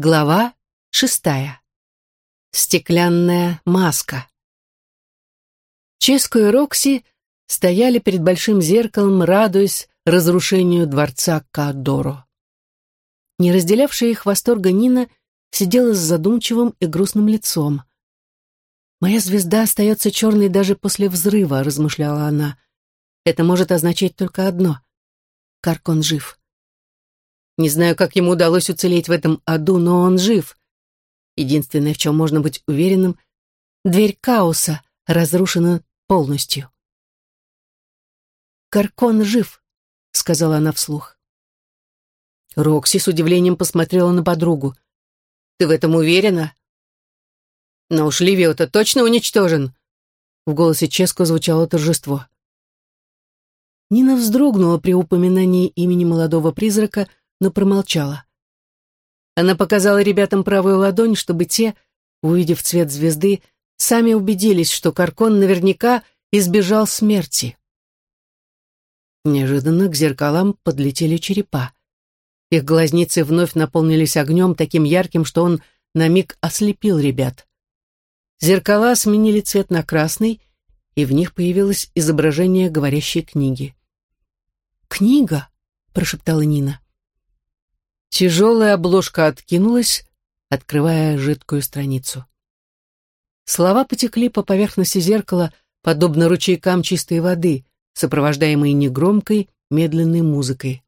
Глава шестая. Стеклянная маска. Ческо и Рокси стояли перед большим зеркалом, радуясь разрушению дворца Кадоро. Не разделявшая их восторга Нина сидела с задумчивым и грустным лицом. «Моя звезда остается черной даже после взрыва», — размышляла она. «Это может означать только одно. Каркон жив». Не знаю, как ему удалось уцелеть в этом аду, но он жив. Единственное, в чем можно быть уверенным, дверь Каоса разрушена полностью. «Каркон жив», — сказала она вслух. Рокси с удивлением посмотрела на подругу. «Ты в этом уверена?» «Но уж Ливио-то точно уничтожен!» В голосе Ческо звучало торжество. Нина вздрогнула при упоминании имени молодого призрака, но промолчала. Она показала ребятам правую ладонь, чтобы те, увидев цвет звезды, сами убедились, что Каркон наверняка избежал смерти. Неожиданно к зеркалам подлетели черепа. Их глазницы вновь наполнились огнем, таким ярким, что он на миг ослепил ребят. Зеркала сменили цвет на красный, и в них появилось изображение говорящей книги. «Книга!» — прошептала Нина. Тяжелая обложка откинулась, открывая жидкую страницу. Слова потекли по поверхности зеркала, подобно ручейкам чистой воды, сопровождаемой негромкой, медленной музыкой.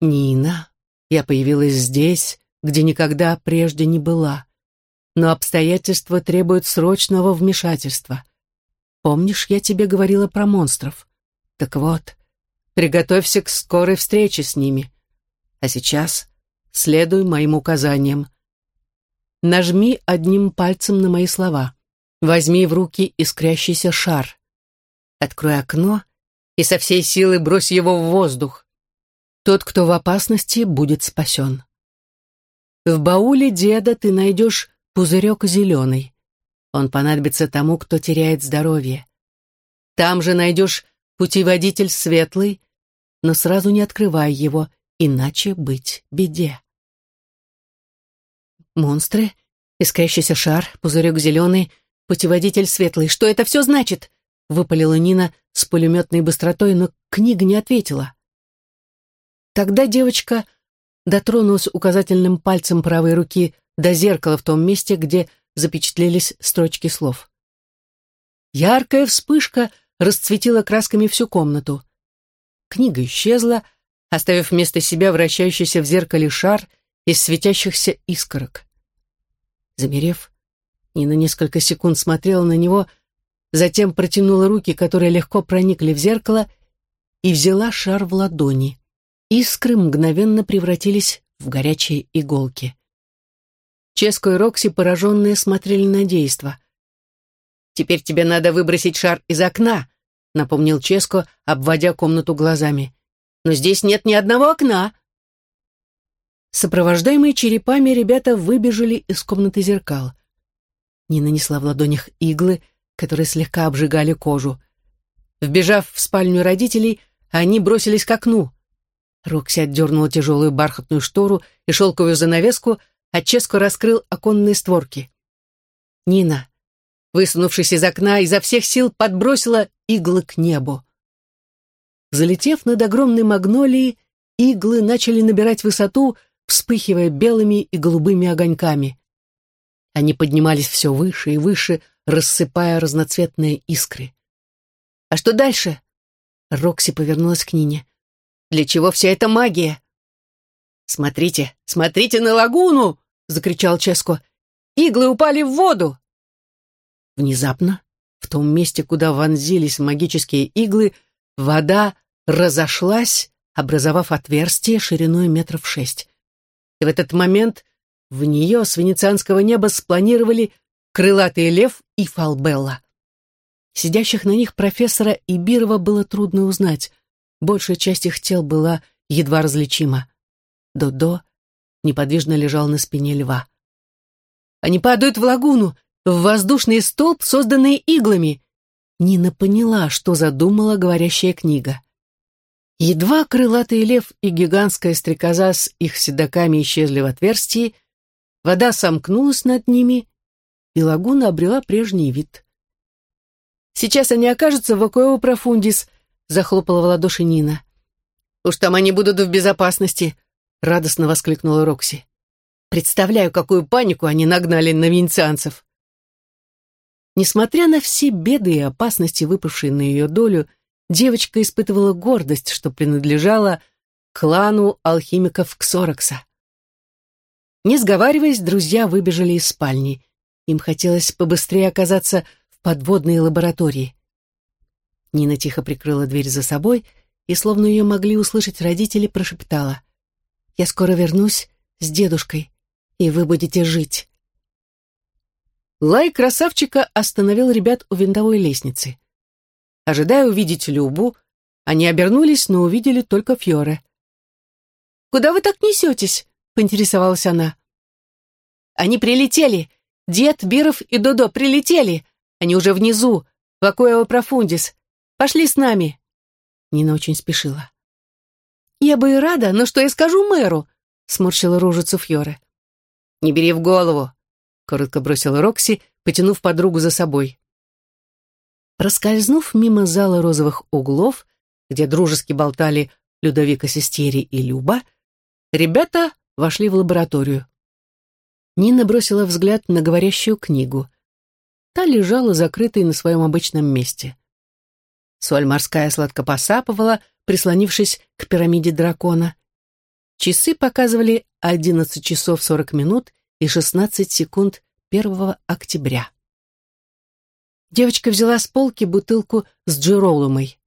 «Нина, я появилась здесь, где никогда прежде не была, но обстоятельства требуют срочного вмешательства. Помнишь, я тебе говорила про монстров? Так вот, приготовься к скорой встрече с ними. А сейчас следуй моим указаниям. Нажми одним пальцем на мои слова. Возьми в руки искрящийся шар. Открой окно и со всей силы брось его в воздух. Тот, кто в опасности, будет спасен. В бауле деда ты найдешь пузырек зеленый. Он понадобится тому, кто теряет здоровье. Там же найдешь путеводитель светлый, но сразу не открывай его иначе быть беде. Монстры, искрящийся шар, пузырек зеленый, путеводитель светлый. Что это все значит? Выпалила Нина с пулеметной быстротой, но книга не ответила. Тогда девочка дотронулась указательным пальцем правой руки до зеркала в том месте, где запечатлелись строчки слов. Яркая вспышка расцветила красками всю комнату. Книга исчезла, оставив вместо себя вращающийся в зеркале шар из светящихся искорок. Замерев, Нина несколько секунд смотрела на него, затем протянула руки, которые легко проникли в зеркало, и взяла шар в ладони. Искры мгновенно превратились в горячие иголки. Ческо и Рокси, пораженные, смотрели на действо. «Теперь тебе надо выбросить шар из окна», — напомнил Ческо, обводя комнату глазами но здесь нет ни одного окна. Сопровождаемые черепами ребята выбежали из комнаты зеркал. Не нанесла в ладонях иглы, которые слегка обжигали кожу. Вбежав в спальню родителей, они бросились к окну. Рокси отдернула тяжелую бархатную штору и шелковую занавеску, а Ческо раскрыл оконные створки. Нина, высунувшись из окна, изо всех сил подбросила иглы к небу. Залетев над огромной магнолией, иглы начали набирать высоту, вспыхивая белыми и голубыми огоньками. Они поднимались все выше и выше, рассыпая разноцветные искры. «А что дальше?» Рокси повернулась к Нине. «Для чего вся эта магия?» «Смотрите, смотрите на лагуну!» — закричал Ческо. «Иглы упали в воду!» Внезапно, в том месте, куда вонзились магические иглы, вода разошлась, образовав отверстие шириной метров шесть. И в этот момент в нее с венецианского неба спланировали крылатый лев и фалбелла. Сидящих на них профессора и Бирова было трудно узнать. Большая часть их тел была едва различима. Додо неподвижно лежал на спине льва. «Они падают в лагуну, в воздушный столб, созданный иглами!» Нина поняла, что задумала говорящая книга. Едва крылатый лев и гигантская стрекоза с их седоками исчезли в отверстии, вода сомкнулась над ними, и лагуна обрела прежний вид. «Сейчас они окажутся в Акуэо Профундис», — захлопала в ладоши Нина. «Уж там они будут в безопасности», — радостно воскликнула Рокси. «Представляю, какую панику они нагнали на венецианцев». Несмотря на все беды и опасности, выпавшие на ее долю, девочка испытывала гордость, что принадлежала клану алхимиков Ксорокса. Не сговариваясь, друзья выбежали из спальни. Им хотелось побыстрее оказаться в подводной лаборатории. Нина тихо прикрыла дверь за собой и, словно ее могли услышать родители, прошептала. «Я скоро вернусь с дедушкой, и вы будете жить». Лай красавчика остановил ребят у винтовой лестницы. Ожидая увидеть Любу, они обернулись, но увидели только Фьоре. «Куда вы так несетесь?» — поинтересовалась она. «Они прилетели! Дед, Биров и Додо прилетели! Они уже внизу, в Акуэо Профундис. Пошли с нами!» Нина очень спешила. «Я бы и рада, но что я скажу мэру?» — сморщила рожицу Фьоре. «Не бери в голову», — коротко бросила Рокси, потянув подругу за собой. Проскользнув мимо зала розовых углов, где дружески болтали Людовика Сестери и Люба, ребята вошли в лабораторию. Нина бросила взгляд на говорящую книгу. Та лежала закрытой на своем обычном месте. Соль морская сладко посапывала, прислонившись к пирамиде дракона. Часы показывали 11 часов 40 минут и 16 секунд 1 октября. Девочка взяла с полки бутылку с джеролумой.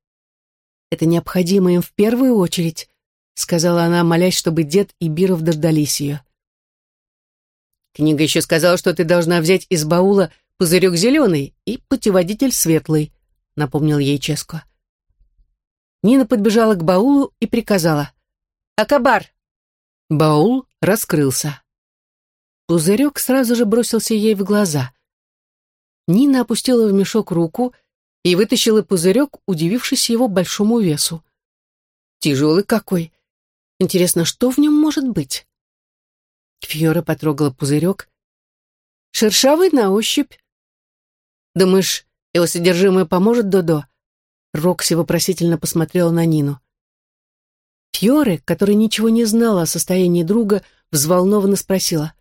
«Это необходимо им в первую очередь», — сказала она, молясь, чтобы дед и Биров дождались ее. «Книга еще сказала, что ты должна взять из баула пузырек зеленый и путеводитель светлый», — напомнил ей Ческо. Нина подбежала к баулу и приказала. «Акабар!» Баул раскрылся. Пузырек сразу же бросился ей в глаза. Нина опустила в мешок руку и вытащила пузырек, удивившись его большому весу. Тяжелый какой. Интересно, что в нем может быть? Фьора потрогала пузырек. Шершавый на ощупь. Думаешь, его содержимое поможет Додо? Рокси вопросительно посмотрела на Нину. Фьоре, которая ничего не знала о состоянии друга, взволнованно спросила.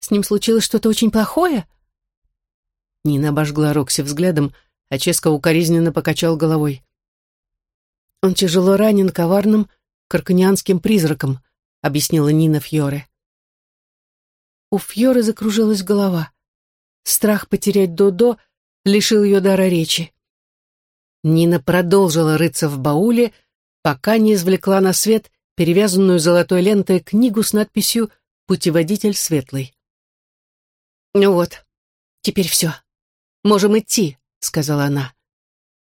«С ним случилось что-то очень плохое?» Нина обожгла Рокси взглядом, а Ческо укоризненно покачал головой. «Он тяжело ранен коварным карканианским призраком», — объяснила Нина Фьоре. У Фьоры закружилась голова. Страх потерять Додо лишил ее дара речи. Нина продолжила рыться в бауле, пока не извлекла на свет перевязанную золотой лентой книгу с надписью «Путеводитель светлый». «Ну вот, теперь все», «Можем идти», — сказала она.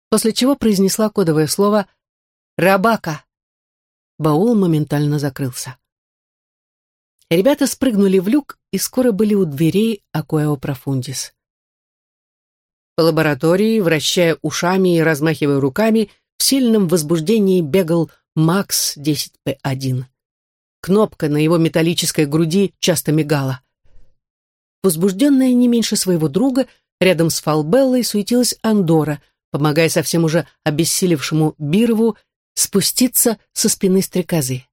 После чего произнесла кодовое слово «Рабака». Баул моментально закрылся. Ребята спрыгнули в люк и скоро были у дверей Акуэо Профундис. По лаборатории, вращая ушами и размахивая руками, в сильном возбуждении бегал Макс 10П1. Кнопка на его металлической груди часто мигала. Возбужденная не меньше своего друга, Рядом с Фалбеллой суетилась Андора, помогая совсем уже обессилевшему Бирову спуститься со спины стрекозы.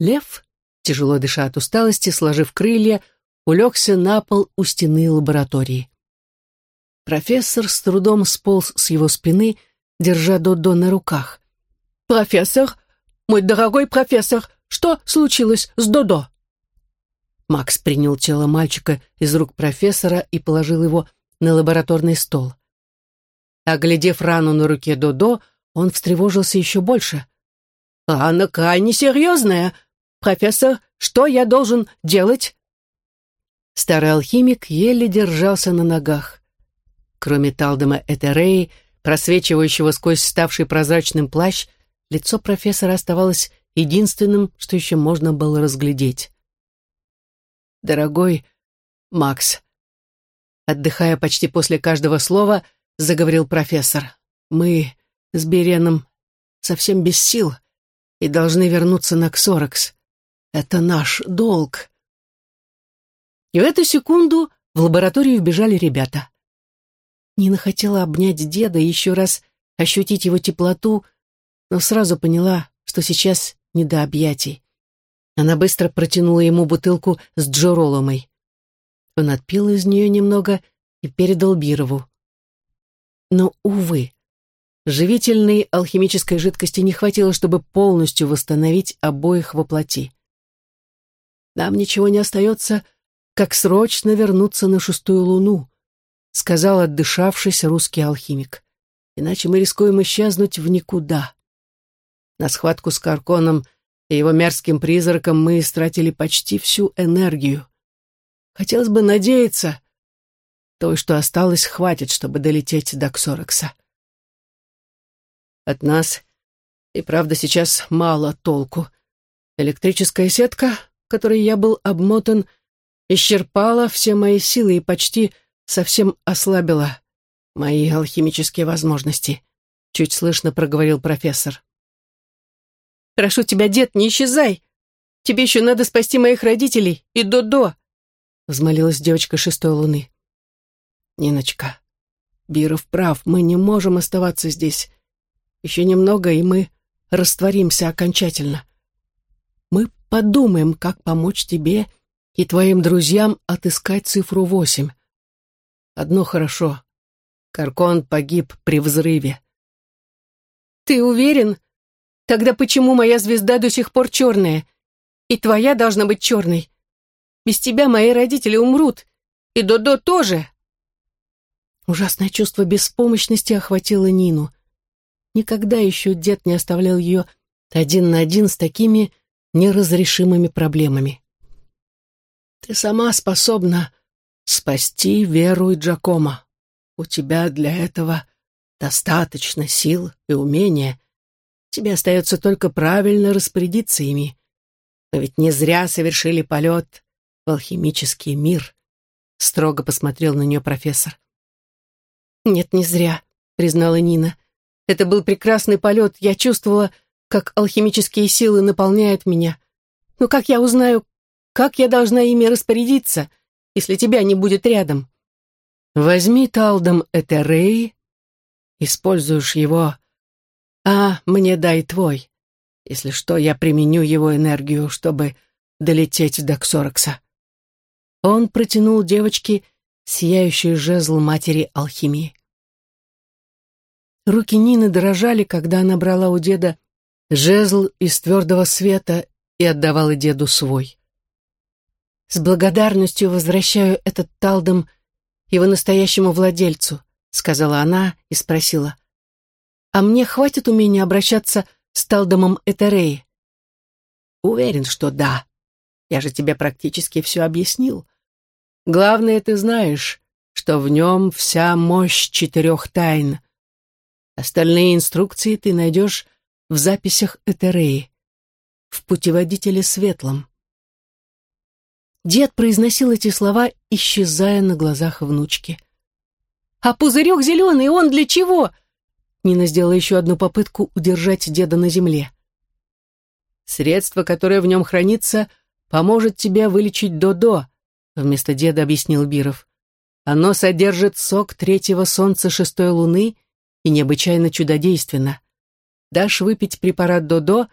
Лев, тяжело дыша от усталости, сложив крылья, улегся на пол у стены лаборатории. Профессор с трудом сполз с его спины, держа Додо на руках. «Профессор, мой дорогой профессор, что случилось с Додо?» Макс принял тело мальчика из рук профессора и положил его на лабораторный стол. Оглядев рану на руке Додо, он встревожился еще больше. «Рана крайне серьезная. Профессор, что я должен делать?» Старый алхимик еле держался на ногах. Кроме Талдема Этереи, просвечивающего сквозь ставший прозрачным плащ, лицо профессора оставалось единственным, что еще можно было разглядеть дорогой Макс». Отдыхая почти после каждого слова, заговорил профессор. «Мы с Береном совсем без сил и должны вернуться на Ксоракс. Это наш долг. И в эту секунду в лабораторию вбежали ребята. Нина хотела обнять деда и еще раз ощутить его теплоту, но сразу поняла, что сейчас не до объятий. Она быстро протянула ему бутылку с джороломой. Он отпил из нее немного и передал Бирову. Но, увы, живительной алхимической жидкости не хватило, чтобы полностью восстановить обоих во плоти. Нам ничего не остается, как срочно вернуться на шестую луну, сказал отдышавшийся русский алхимик. Иначе мы рискуем исчезнуть в никуда. На схватку с Карконом и его мерзким призраком мы истратили почти всю энергию. Хотелось бы надеяться, той, что осталось, хватит, чтобы долететь до Ксорекса. От нас и правда сейчас мало толку. Электрическая сетка, которой я был обмотан, исчерпала все мои силы и почти совсем ослабила мои алхимические возможности, чуть слышно проговорил профессор. «Прошу тебя, дед, не исчезай! Тебе еще надо спасти моих родителей и Додо!» взмолилась девочка шестой луны. «Ниночка, Биров прав, мы не можем оставаться здесь. Еще немного, и мы растворимся окончательно. Мы подумаем, как помочь тебе и твоим друзьям отыскать цифру восемь. Одно хорошо. Каркон погиб при взрыве. Ты уверен? Тогда почему моя звезда до сих пор черная? И твоя должна быть черной. Без тебя мои родители умрут. И Додо тоже. Ужасное чувство беспомощности охватило Нину. Никогда еще дед не оставлял ее один на один с такими неразрешимыми проблемами. Ты сама способна спасти Веру и Джакома. У тебя для этого достаточно сил и умения. Тебе остается только правильно распорядиться ими. Мы ведь не зря совершили полет в алхимический мир. Строго посмотрел на нее профессор. «Нет, не зря», — признала Нина. «Это был прекрасный полет. Я чувствовала, как алхимические силы наполняют меня. Но как я узнаю, как я должна ими распорядиться, если тебя не будет рядом? Возьми талдом Этерей, используешь его, а мне дай твой. Если что, я применю его энергию, чтобы долететь до Ксорокса. Он протянул девочке сияющий жезл матери алхимии. Руки Нины дрожали, когда она брала у деда жезл из твердого света и отдавала деду свой. С благодарностью возвращаю этот талдом его настоящему владельцу, сказала она и спросила. А мне хватит умения обращаться с талдомом Этереи? Уверен, что да. Я же тебе практически все объяснил. Главное, ты знаешь, что в нем вся мощь четырех тайн. Остальные инструкции ты найдешь в записях Этереи, в путеводителе светлом. Дед произносил эти слова, исчезая на глазах внучки. «А пузырек зеленый, он для чего?» Нина сделала еще одну попытку удержать деда на земле. «Средство, которое в нем хранится, поможет тебе вылечить Додо», вместо деда объяснил Биров. «Оно содержит сок третьего солнца шестой луны и необычайно чудодейственно. Дашь выпить препарат Додо,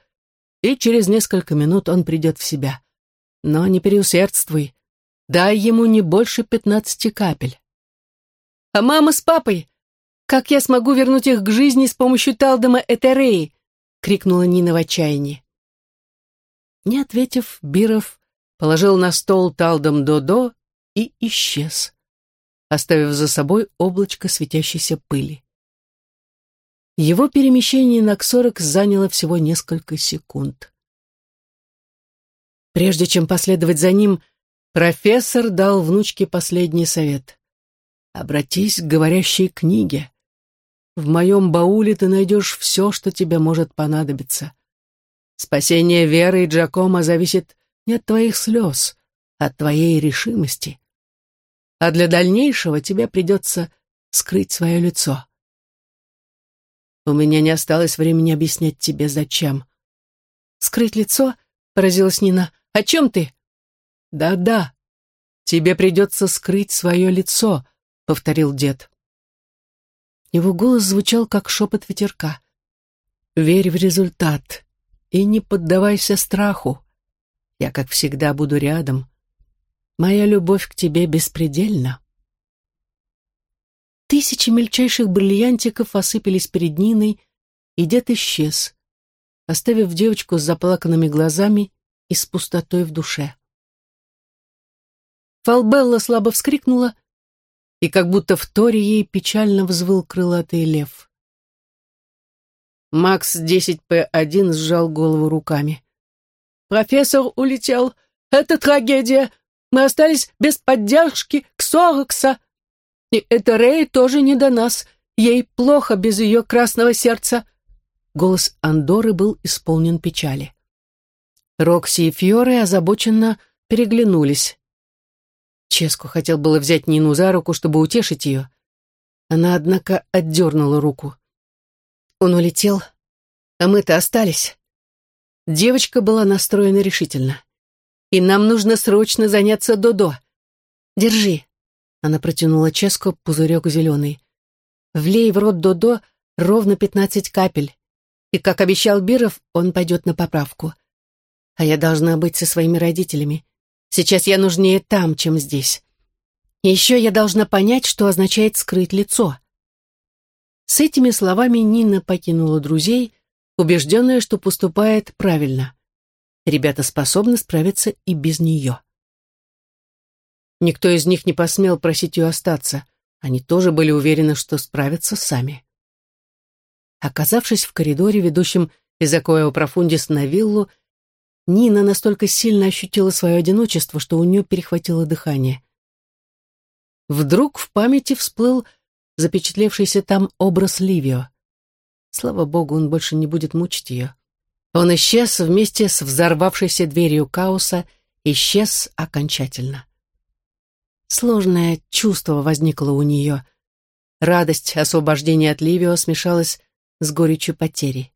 и через несколько минут он придет в себя. Но не переусердствуй. Дай ему не больше пятнадцати капель. А мама с папой? Как я смогу вернуть их к жизни с помощью Талдома Этереи? крикнула Нина в отчаянии. Не ответив, Биров положил на стол Талдом Додо и исчез, оставив за собой облачко светящейся пыли. Его перемещение на Ксорок заняло всего несколько секунд. Прежде чем последовать за ним, профессор дал внучке последний совет. «Обратись к говорящей книге. В моем бауле ты найдешь все, что тебе может понадобиться. Спасение Веры и Джакома зависит не от твоих слез, а от твоей решимости. А для дальнейшего тебе придется скрыть свое лицо». У меня не осталось времени объяснять тебе, зачем. Скрыть лицо? Поразилась Нина. О чем ты? Да-да. Тебе придется скрыть свое лицо, повторил дед. Его голос звучал, как шепот ветерка. Верь в результат и не поддавайся страху. Я, как всегда, буду рядом. Моя любовь к тебе беспредельна. Тысячи мельчайших бриллиантиков осыпались перед Ниной, и дед исчез, оставив девочку с заплаканными глазами и с пустотой в душе. Фалбелла слабо вскрикнула, и как будто в торе ей печально взвыл крылатый лев. Макс 10П1 сжал голову руками. «Профессор улетел. Это трагедия. Мы остались без поддержки Ксорокса. И эта Рэй тоже не до нас. Ей плохо без ее красного сердца. Голос Андоры был исполнен печали. Рокси и Фьоры озабоченно переглянулись. Ческу хотел было взять Нину за руку, чтобы утешить ее. Она, однако, отдернула руку. Он улетел, а мы-то остались. Девочка была настроена решительно. И нам нужно срочно заняться Додо. Держи. Она протянула Ческо пузырек зеленый. «Влей в рот Додо ровно пятнадцать капель. И, как обещал Биров, он пойдет на поправку. А я должна быть со своими родителями. Сейчас я нужнее там, чем здесь. Еще я должна понять, что означает скрыть лицо». С этими словами Нина покинула друзей, убежденная, что поступает правильно. Ребята способны справиться и без нее. Никто из них не посмел просить ее остаться. Они тоже были уверены, что справятся сами. Оказавшись в коридоре, ведущем из Акоэо Профундис на виллу, Нина настолько сильно ощутила свое одиночество, что у нее перехватило дыхание. Вдруг в памяти всплыл запечатлевшийся там образ Ливио. Слава богу, он больше не будет мучить ее. Он исчез вместе с взорвавшейся дверью хаоса, исчез окончательно. Сложное чувство возникло у нее. Радость освобождения от Ливио смешалась с горечью потери.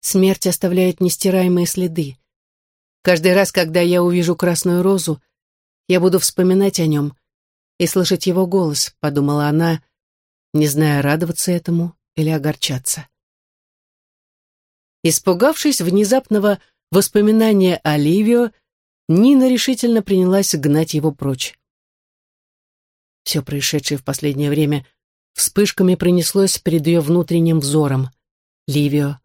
Смерть оставляет нестираемые следы. Каждый раз, когда я увижу красную розу, я буду вспоминать о нем и слышать его голос, подумала она, не зная, радоваться этому или огорчаться. Испугавшись внезапного воспоминания о Ливио, Нина решительно принялась гнать его прочь. Все происшедшее в последнее время вспышками пронеслось перед ее внутренним взором. Ливио,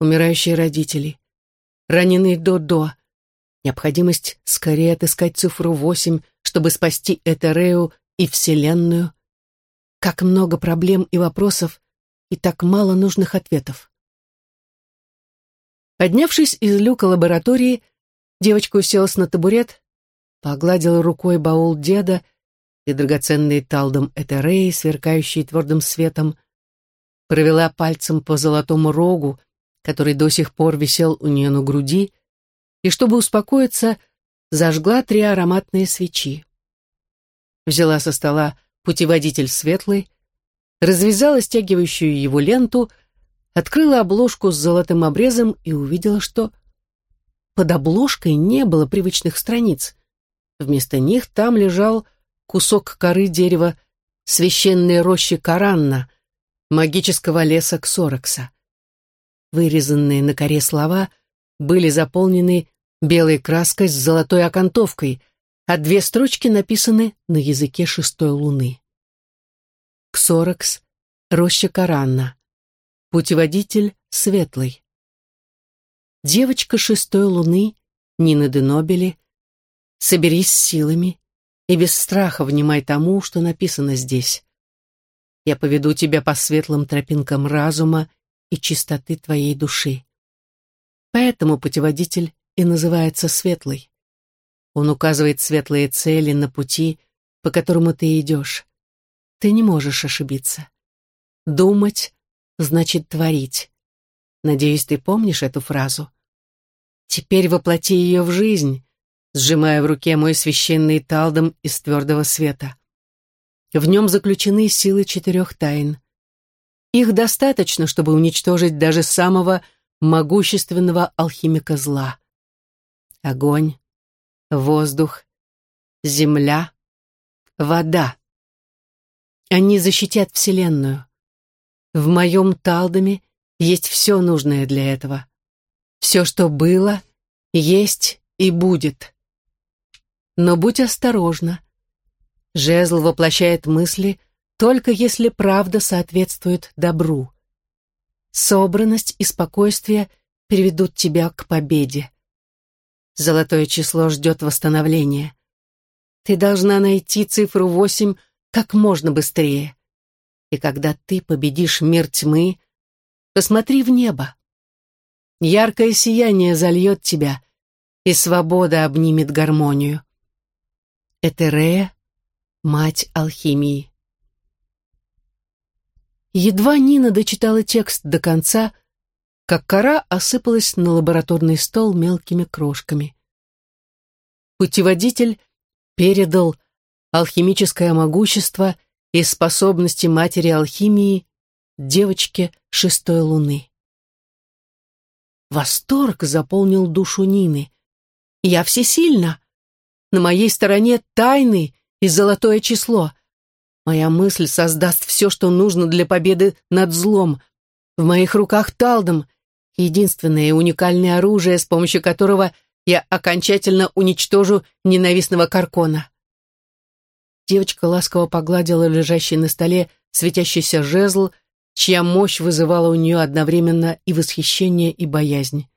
умирающие родители, раненый Додо, необходимость скорее отыскать цифру восемь, чтобы спасти Этерею и Вселенную. Как много проблем и вопросов, и так мало нужных ответов. Поднявшись из люка лаборатории, Девочка уселась на табурет, погладила рукой баул деда и драгоценный талдом Этереи, сверкающий твердым светом, провела пальцем по золотому рогу, который до сих пор висел у нее на груди, и, чтобы успокоиться, зажгла три ароматные свечи. Взяла со стола путеводитель светлый, развязала стягивающую его ленту, открыла обложку с золотым обрезом и увидела, что под обложкой не было привычных страниц. Вместо них там лежал кусок коры дерева священной рощи Коранна, магического леса Ксорокса. Вырезанные на коре слова были заполнены белой краской с золотой окантовкой, а две строчки написаны на языке шестой луны. Ксорокс, роща Коранна, путеводитель светлый. Девочка шестой луны, Нина де Нобели, соберись с силами и без страха внимай тому, что написано здесь. Я поведу тебя по светлым тропинкам разума и чистоты твоей души. Поэтому путеводитель и называется светлый. Он указывает светлые цели на пути, по которому ты идешь. Ты не можешь ошибиться. Думать значит творить. Надеюсь, ты помнишь эту фразу. Теперь воплоти ее в жизнь, сжимая в руке мой священный талдом из твердого света. В нем заключены силы четырех тайн. Их достаточно, чтобы уничтожить даже самого могущественного алхимика зла. Огонь, воздух, земля, вода. Они защитят Вселенную. В моем Талдоме есть все нужное для этого. Все, что было, есть и будет. Но будь осторожна. Жезл воплощает мысли, только если правда соответствует добру. Собранность и спокойствие приведут тебя к победе. Золотое число ждет восстановления. Ты должна найти цифру восемь как можно быстрее. И когда ты победишь мир тьмы, посмотри в небо. Яркое сияние зальет тебя, и свобода обнимет гармонию. Этерея, мать алхимии. Едва Нина дочитала текст до конца, как кора осыпалась на лабораторный стол мелкими крошками. Путеводитель передал алхимическое могущество и способности матери алхимии девочке шестой луны. Восторг заполнил душу Нины. «Я всесильна! На моей стороне тайны и золотое число. Моя мысль создаст все, что нужно для победы над злом. В моих руках талдом, единственное уникальное оружие, с помощью которого я окончательно уничтожу ненавистного Каркона. Девочка ласково погладила лежащий на столе светящийся жезл, чья мощь вызывала у нее одновременно и восхищение, и боязнь.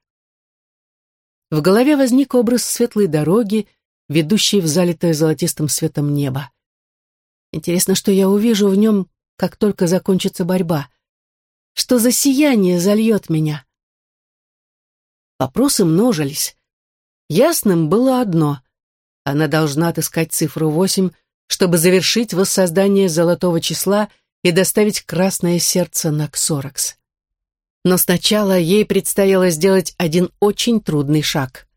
В голове возник образ светлой дороги, ведущей в залитое золотистым светом небо. Интересно, что я увижу в нем, как только закончится борьба. Что за сияние зальет меня? Вопросы множились. Ясным было одно. Она должна отыскать цифру восемь, чтобы завершить воссоздание золотого числа и доставить красное сердце на Ксоракс. Но сначала ей предстояло сделать один очень трудный шаг.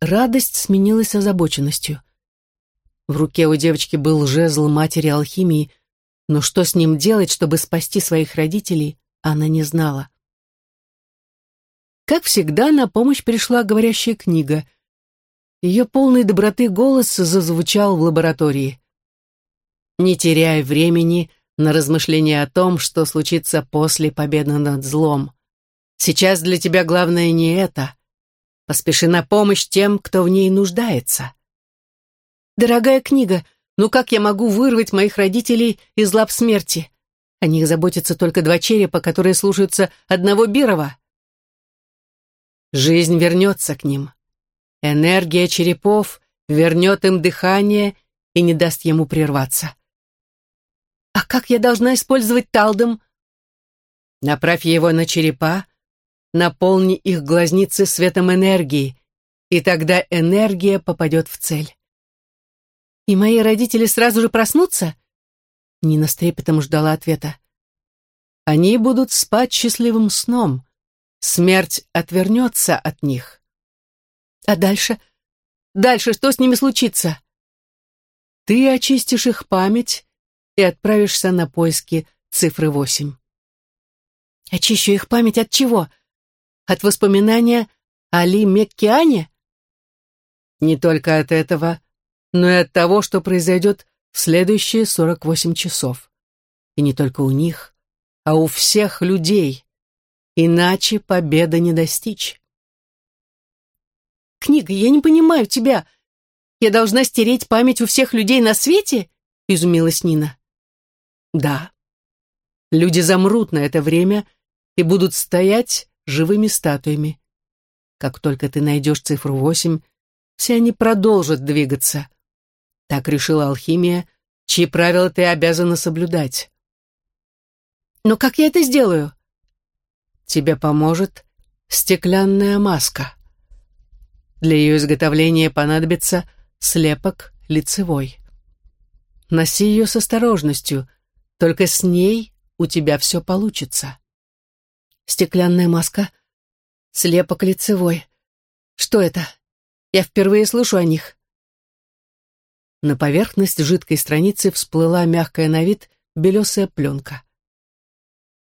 Радость сменилась озабоченностью. В руке у девочки был жезл матери алхимии, но что с ним делать, чтобы спасти своих родителей, она не знала. Как всегда, на помощь пришла говорящая книга. Ее полный доброты голос зазвучал в лаборатории. «Не теряй времени на размышления о том, что случится после победы над злом. Сейчас для тебя главное не это. Поспеши на помощь тем, кто в ней нуждается. Дорогая книга, ну как я могу вырвать моих родителей из лап смерти? О них заботятся только два черепа, которые слушаются одного Бирова. Жизнь вернется к ним. Энергия черепов вернет им дыхание и не даст ему прерваться. А как я должна использовать талдом? Направь его на черепа, наполни их глазницы светом энергии, и тогда энергия попадет в цель. И мои родители сразу же проснутся? Нина с трепетом ждала ответа. Они будут спать счастливым сном. Смерть отвернется от них. А дальше? Дальше что с ними случится? Ты очистишь их память и отправишься на поиски цифры восемь. Очищу их память от чего? От воспоминания о Ли Меккиане? Не только от этого, но и от того, что произойдет в следующие 48 часов. И не только у них, а у всех людей. Иначе победы не достичь. «Книга, я не понимаю тебя. Я должна стереть память у всех людей на свете?» — изумилась Нина. «Да. Люди замрут на это время и будут стоять живыми статуями. Как только ты найдешь цифру восемь, все они продолжат двигаться. Так решила алхимия, чьи правила ты обязана соблюдать. Но как я это сделаю? Тебе поможет стеклянная маска. Для ее изготовления понадобится слепок лицевой. Носи ее с осторожностью, только с ней у тебя все получится. Стеклянная маска, слепок лицевой. Что это? Я впервые слышу о них. На поверхность жидкой страницы всплыла мягкая на вид белесая пленка.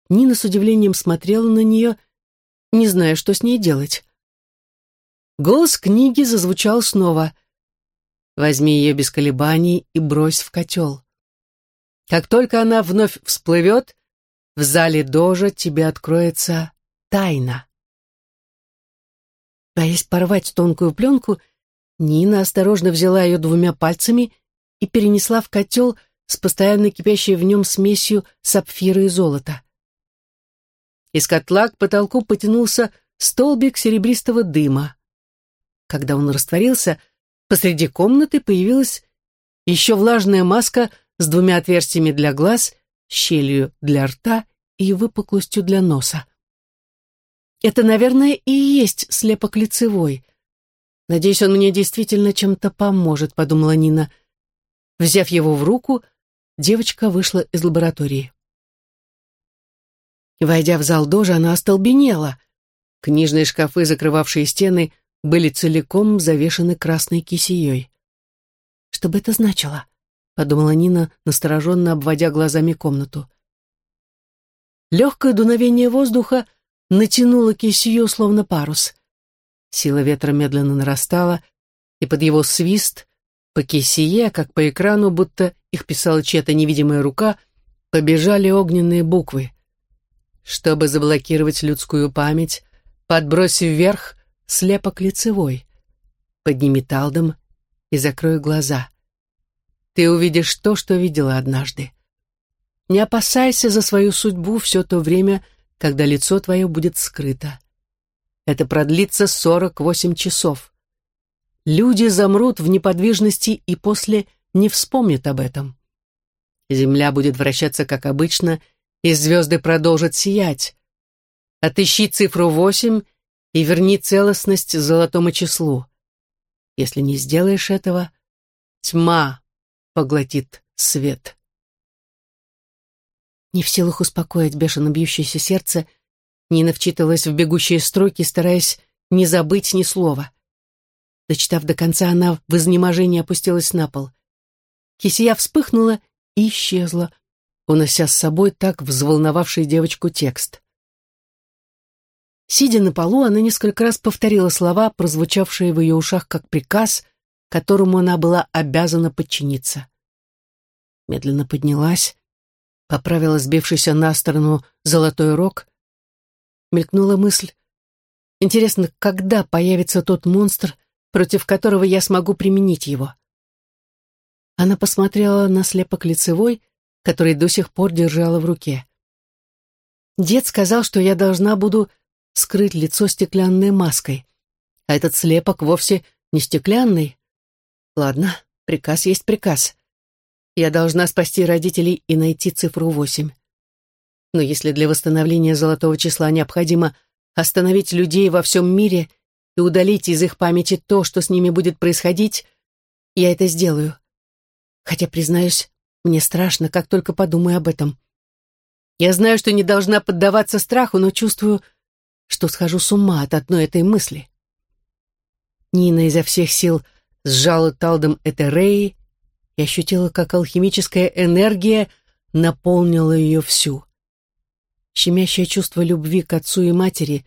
Нина с удивлением смотрела на нее, не зная, что с ней делать. Голос книги зазвучал снова. «Возьми ее без колебаний и брось в котел. Как только она вновь всплывет, в зале дожа тебе откроется тайна». Боясь порвать тонкую пленку, Нина осторожно взяла ее двумя пальцами и перенесла в котел с постоянно кипящей в нем смесью сапфира и золота. Из котла к потолку потянулся столбик серебристого дыма. Когда он растворился, посреди комнаты появилась еще влажная маска с двумя отверстиями для глаз, щелью для рта и выпуклостью для носа. Это, наверное, и есть слепок лицевой. Надеюсь, он мне действительно чем-то поможет, подумала Нина. Взяв его в руку, девочка вышла из лаборатории. Войдя в зал дожа, она остолбенела. Книжные шкафы, закрывавшие стены, были целиком завешены красной кисеей. «Что бы это значило?» — подумала Нина, настороженно обводя глазами комнату. Легкое дуновение воздуха натянуло кисею, словно парус. Сила ветра медленно нарастала, и под его свист по кисее, как по экрану, будто их писала чья-то невидимая рука, побежали огненные буквы. Чтобы заблокировать людскую память, подбрось вверх слепок лицевой. Подними талдом и закрой глаза. Ты увидишь то, что видела однажды. Не опасайся за свою судьбу все то время, когда лицо твое будет скрыто. Это продлится 48 часов. Люди замрут в неподвижности и после не вспомнят об этом. Земля будет вращаться, как обычно, и звезды продолжат сиять. Отыщи цифру восемь и верни целостность золотому числу. Если не сделаешь этого, тьма поглотит свет. Не в силах успокоить бешено бьющееся сердце, Нина вчиталась в бегущие строки, стараясь не забыть ни слова. Дочитав до конца, она в изнеможении опустилась на пол. Кисия вспыхнула и исчезла, унося с собой так взволновавший девочку текст. Сидя на полу, она несколько раз повторила слова, прозвучавшие в ее ушах как приказ, которому она была обязана подчиниться. Медленно поднялась, поправила сбившийся на сторону золотой рог. Мелькнула мысль. Интересно, когда появится тот монстр, против которого я смогу применить его? Она посмотрела на слепок лицевой, который до сих пор держала в руке. Дед сказал, что я должна буду скрыть лицо стеклянной маской. А этот слепок вовсе не стеклянный. Ладно, приказ есть приказ. Я должна спасти родителей и найти цифру восемь. Но если для восстановления золотого числа необходимо остановить людей во всем мире и удалить из их памяти то, что с ними будет происходить, я это сделаю. Хотя, признаюсь, мне страшно, как только подумаю об этом. Я знаю, что не должна поддаваться страху, но чувствую, что схожу с ума от одной этой мысли. Нина изо всех сил сжала талдом Этереи и ощутила, как алхимическая энергия наполнила ее всю. Щемящее чувство любви к отцу и матери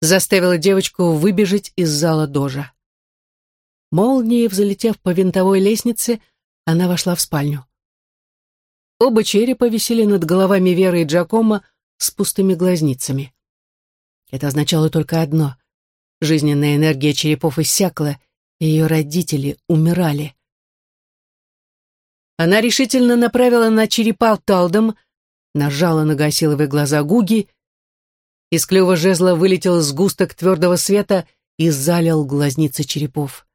заставило девочку выбежать из зала дожа. Молнией взлетев по винтовой лестнице, она вошла в спальню. Оба черепа висели над головами Веры и Джакома с пустыми глазницами. Это означало только одно. Жизненная энергия черепов иссякла, и ее родители умирали. Она решительно направила на черепа талдом, нажала на гасиловые глаза Гуги, из клюва жезла вылетел сгусток твердого света и залил глазницы черепов.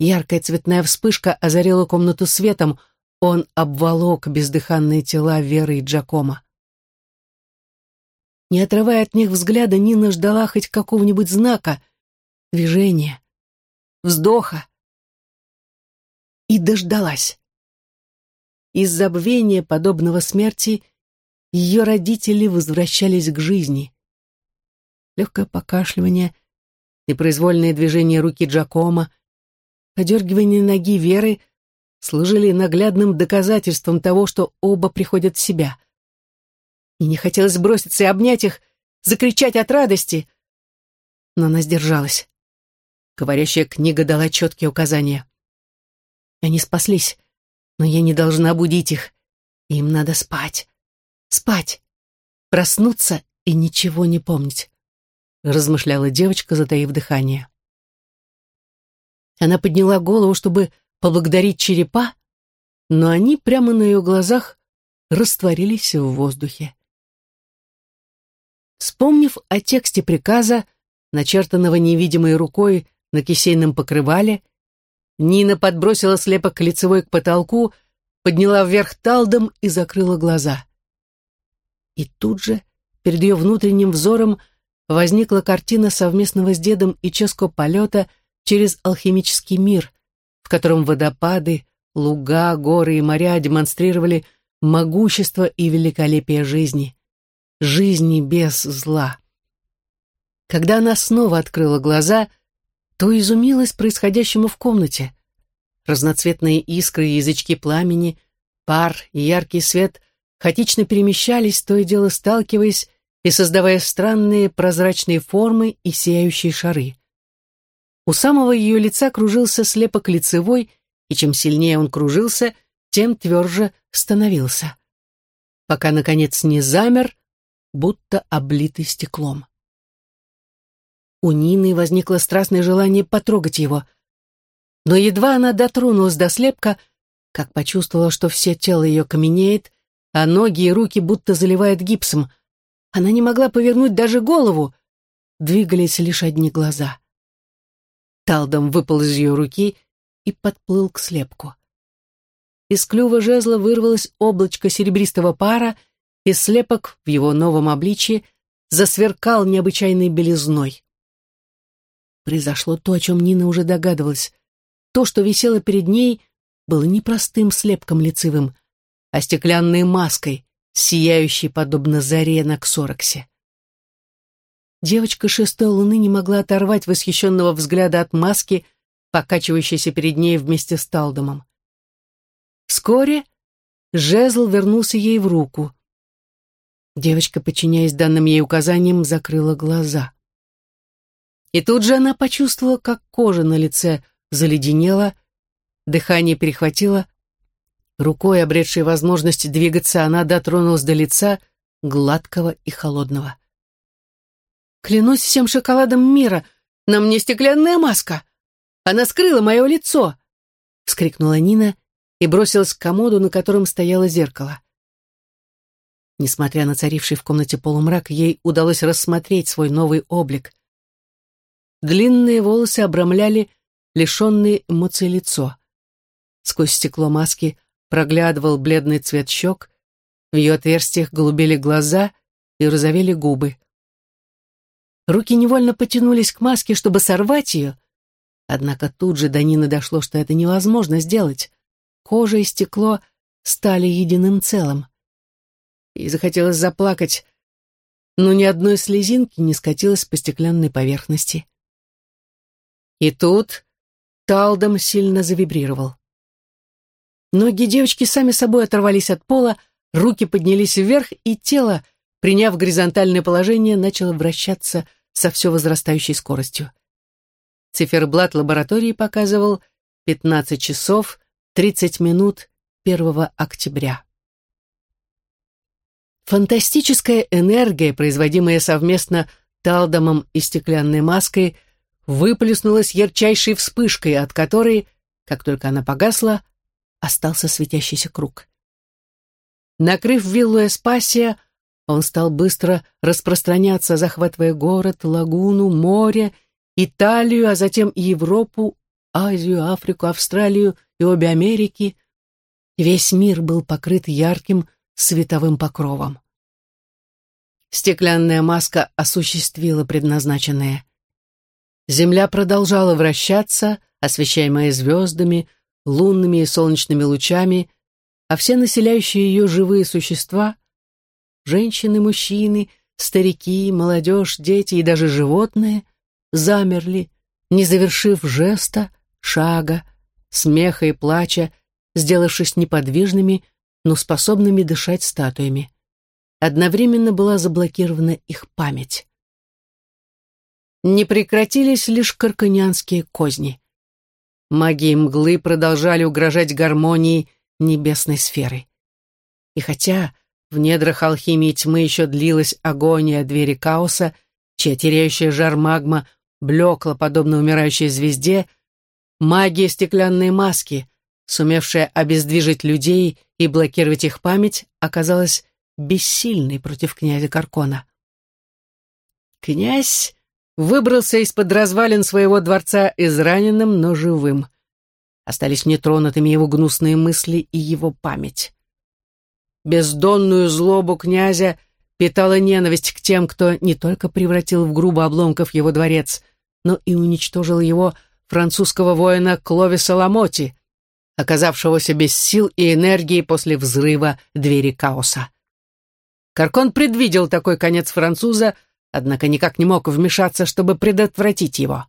Яркая цветная вспышка озарила комнату светом, он обволок бездыханные тела Веры и Джакома. Не отрывая от них взгляда, Нина ждала хоть какого-нибудь знака, движения, вздоха. И дождалась. Из забвения, подобного смерти, ее родители возвращались к жизни. Легкое покашливание, непроизвольное движение руки Джакома, подергивание ноги Веры служили наглядным доказательством того, что оба приходят в себя. И не хотелось броситься и обнять их, закричать от радости. Но она сдержалась. Говорящая книга дала четкие указания. Они спаслись, но я не должна будить их. Им надо спать. Спать. Проснуться и ничего не помнить. Размышляла девочка, затаив дыхание. Она подняла голову, чтобы поблагодарить черепа, но они прямо на ее глазах растворились в воздухе. Вспомнив о тексте приказа, начертанного невидимой рукой на кисейном покрывале, Нина подбросила слепок лицевой к потолку, подняла вверх талдом и закрыла глаза. И тут же перед ее внутренним взором возникла картина совместного с дедом и Ческо полета через алхимический мир, в котором водопады, луга, горы и моря демонстрировали могущество и великолепие жизни жизни без зла. Когда она снова открыла глаза, то изумилась происходящему в комнате. Разноцветные искры язычки пламени, пар и яркий свет хаотично перемещались, то и дело сталкиваясь и создавая странные прозрачные формы и сияющие шары. У самого ее лица кружился слепок лицевой, и чем сильнее он кружился, тем тверже становился. Пока, наконец, не замер, будто облитый стеклом. У Нины возникло страстное желание потрогать его. Но едва она дотронулась до слепка, как почувствовала, что все тело ее каменеет, а ноги и руки будто заливает гипсом. Она не могла повернуть даже голову. Двигались лишь одни глаза. Талдом выпал из ее руки и подплыл к слепку. Из клюва жезла вырвалось облачко серебристого пара — и слепок в его новом обличье засверкал необычайной белизной. Произошло то, о чем Нина уже догадывалась. То, что висело перед ней, было не простым слепком лицевым, а стеклянной маской, сияющей подобно заре на Ксороксе. Девочка шестой луны не могла оторвать восхищенного взгляда от маски, покачивающейся перед ней вместе с Талдомом. Вскоре жезл вернулся ей в руку. Девочка, подчиняясь данным ей указаниям, закрыла глаза. И тут же она почувствовала, как кожа на лице заледенела, дыхание перехватило. Рукой, обретшей возможность двигаться, она дотронулась до лица, гладкого и холодного. «Клянусь всем шоколадом мира, на мне стеклянная маска! Она скрыла мое лицо!» — вскрикнула Нина и бросилась к комоду, на котором стояло зеркало. Несмотря на царивший в комнате полумрак, ей удалось рассмотреть свой новый облик. Длинные волосы обрамляли лишенное эмоций лицо. Сквозь стекло маски проглядывал бледный цвет щек, в ее отверстиях голубели глаза и розовели губы. Руки невольно потянулись к маске, чтобы сорвать ее, однако тут же до Нины дошло, что это невозможно сделать. Кожа и стекло стали единым целым и захотелось заплакать, но ни одной слезинки не скатилось по стеклянной поверхности. И тут талдом сильно завибрировал. Ноги девочки сами собой оторвались от пола, руки поднялись вверх, и тело, приняв горизонтальное положение, начало вращаться со все возрастающей скоростью. Циферблат лаборатории показывал 15 часов 30 минут 1 октября. Фантастическая энергия, производимая совместно талдомом и стеклянной маской, выплеснулась ярчайшей вспышкой, от которой, как только она погасла, остался светящийся круг. Накрыв виллу Эспасия, он стал быстро распространяться, захватывая город, лагуну, море, Италию, а затем и Европу, Азию, Африку, Австралию и обе Америки. Весь мир был покрыт ярким, световым покровом. Стеклянная маска осуществила предназначенное. Земля продолжала вращаться, освещаемая звездами, лунными и солнечными лучами, а все населяющие ее живые существа — женщины, мужчины, старики, молодежь, дети и даже животные — замерли, не завершив жеста, шага, смеха и плача, сделавшись неподвижными, но способными дышать статуями. одновременно была заблокирована их память. Не прекратились лишь карканянские козни. Магии мглы продолжали угрожать гармонии небесной сферы. И хотя в недрах алхимии тьмы еще длилась агония двери хаоса, чья теряющая жар магма блекла, подобно умирающей звезде, магия стеклянной маски, сумевшая обездвижить людей и блокировать их память, оказалась бессильной против князя Каркона. Князь выбрался из-под развалин своего дворца израненным, но живым. Остались нетронутыми его гнусные мысли и его память. Бездонную злобу князя питала ненависть к тем, кто не только превратил в грубо обломков его дворец, но и уничтожил его французского воина Кловиса Ламоти, оказавшегося без сил и энергии после взрыва двери хаоса. Каркон предвидел такой конец француза, однако никак не мог вмешаться, чтобы предотвратить его.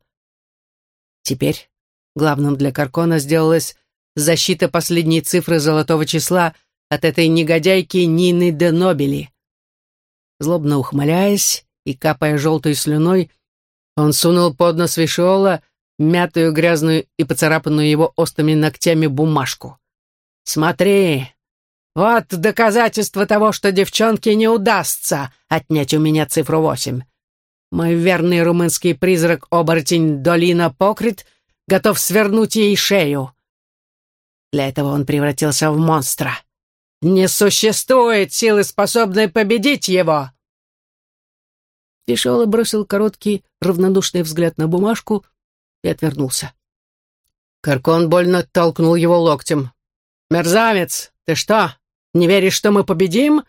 Теперь главным для Каркона сделалась защита последней цифры золотого числа от этой негодяйки Нины де Нобели. Злобно ухмыляясь и капая желтой слюной, он сунул под нос Вишиола мятую, грязную и поцарапанную его острыми ногтями бумажку. «Смотри, вот доказательство того, что девчонке не удастся отнять у меня цифру восемь. Мой верный румынский призрак-оборотень Долина Покрит готов свернуть ей шею. Для этого он превратился в монстра. Не существует силы, способной победить его. Фишола бросил короткий, равнодушный взгляд на бумажку и отвернулся. Каркон больно толкнул его локтем. «Мерзавец, ты что, не веришь, что мы победим?